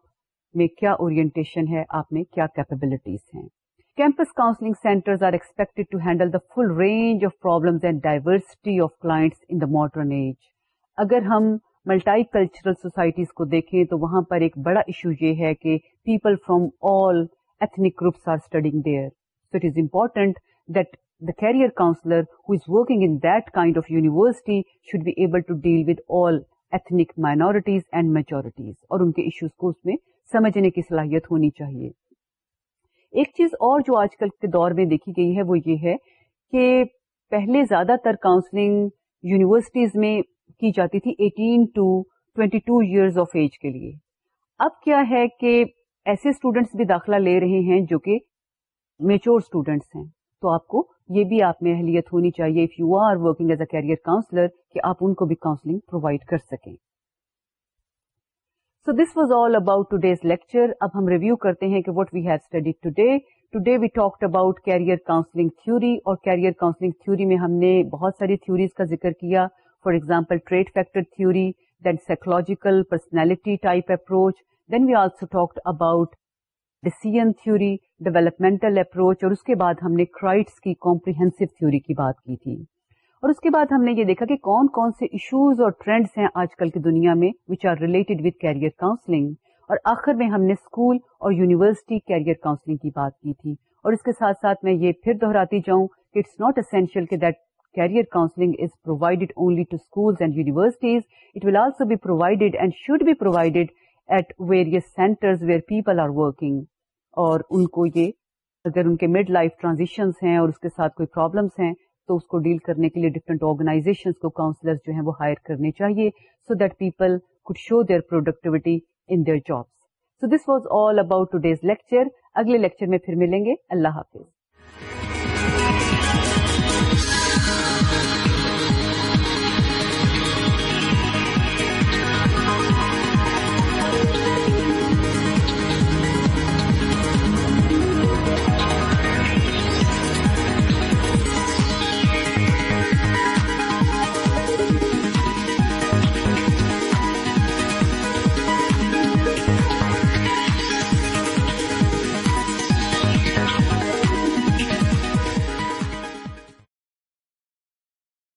میں کیا اورینٹیشن ہے آپ میں کیا کیپبلٹیز ہیں campus counselling centres are expected to handle the full range of problem and diversity of clients in the modern age اگر ہم ملٹائی کلچرل سوسائٹیز کو دیکھیں تو وہاں پر ایک بڑا ایشو یہ ہے کہ people from all ethnic groups are studying there so it is important that the career counsellor who's working in that kind of university should be able to deal with all ethnic minorities and majorities اور ان کے issues کو اس میں سمجھنے کی صلاحیت ہونی چاہیے ایک چیز اور جو آج کل کے دور میں دیکھی گئی ہے وہ یہ ہے کہ پہلے زیادہ تر کاؤنسلنگ یونیورسٹیز میں کی جاتی تھی eighteen to twenty two years of age کے لیے اب کیا ہے کہ ایسے اسٹوڈینٹس بھی داخلہ لے رہے ہیں جو کہ میچور اسٹوڈینٹس ہیں تو آپ کو یہ بھی آپ میں اہلیت ہونی چاہیے if you are working as a career counsellor کہ آپ ان کو بھی کاؤنسلنگ پرووائڈ کر سکیں so this was all about today's lecture اب ہم ریویو کرتے ہیں کہ what we have studied today we talk about career counselling theory اور کیریئر کاؤنسلنگ تھوری میں ہم نے بہت ساری تھوریز کا ذکر کیا for example trait factor theory then psychological personality type approach then we also talked about decision theory developmental approach اور اس کے بعد ہم نے کرائٹس کی کمپریہنسو تھیوری کی بات کی تھی اور اس کے بعد ہم نے یہ دیکھا کہ کون کون سے ایشوز اور ٹرینڈس ہیں آج کل کی دنیا میں which are related with career counselling اور آخر میں ہم نے اسکول اور یونیورسٹی کیریئر کاؤنسلنگ کی بات کی تھی اور اس کے ساتھ ساتھ میں یہ پھر دہراتی جاؤں کہ اٹس ناٹ اسینشیل کہ that career counselling is provided only to schools and universities it will also be provided and should be provided at various centres where people are working اور ان کو یہ اگر ان کے مڈ لائف ٹرانزیشنز ہیں اور اس کے ساتھ کوئی پرابلمس ہیں تو اس کو ڈیل کرنے کے لیے ڈفرنٹ آرگنائزیشنس کو کاؤنسلرز جو ہیں وہ ہائر کرنے چاہیے so that people could show their productivity in their jobs so this was all about today's lecture اگلے لیکچر میں پھر ملیں گے اللہ حافظ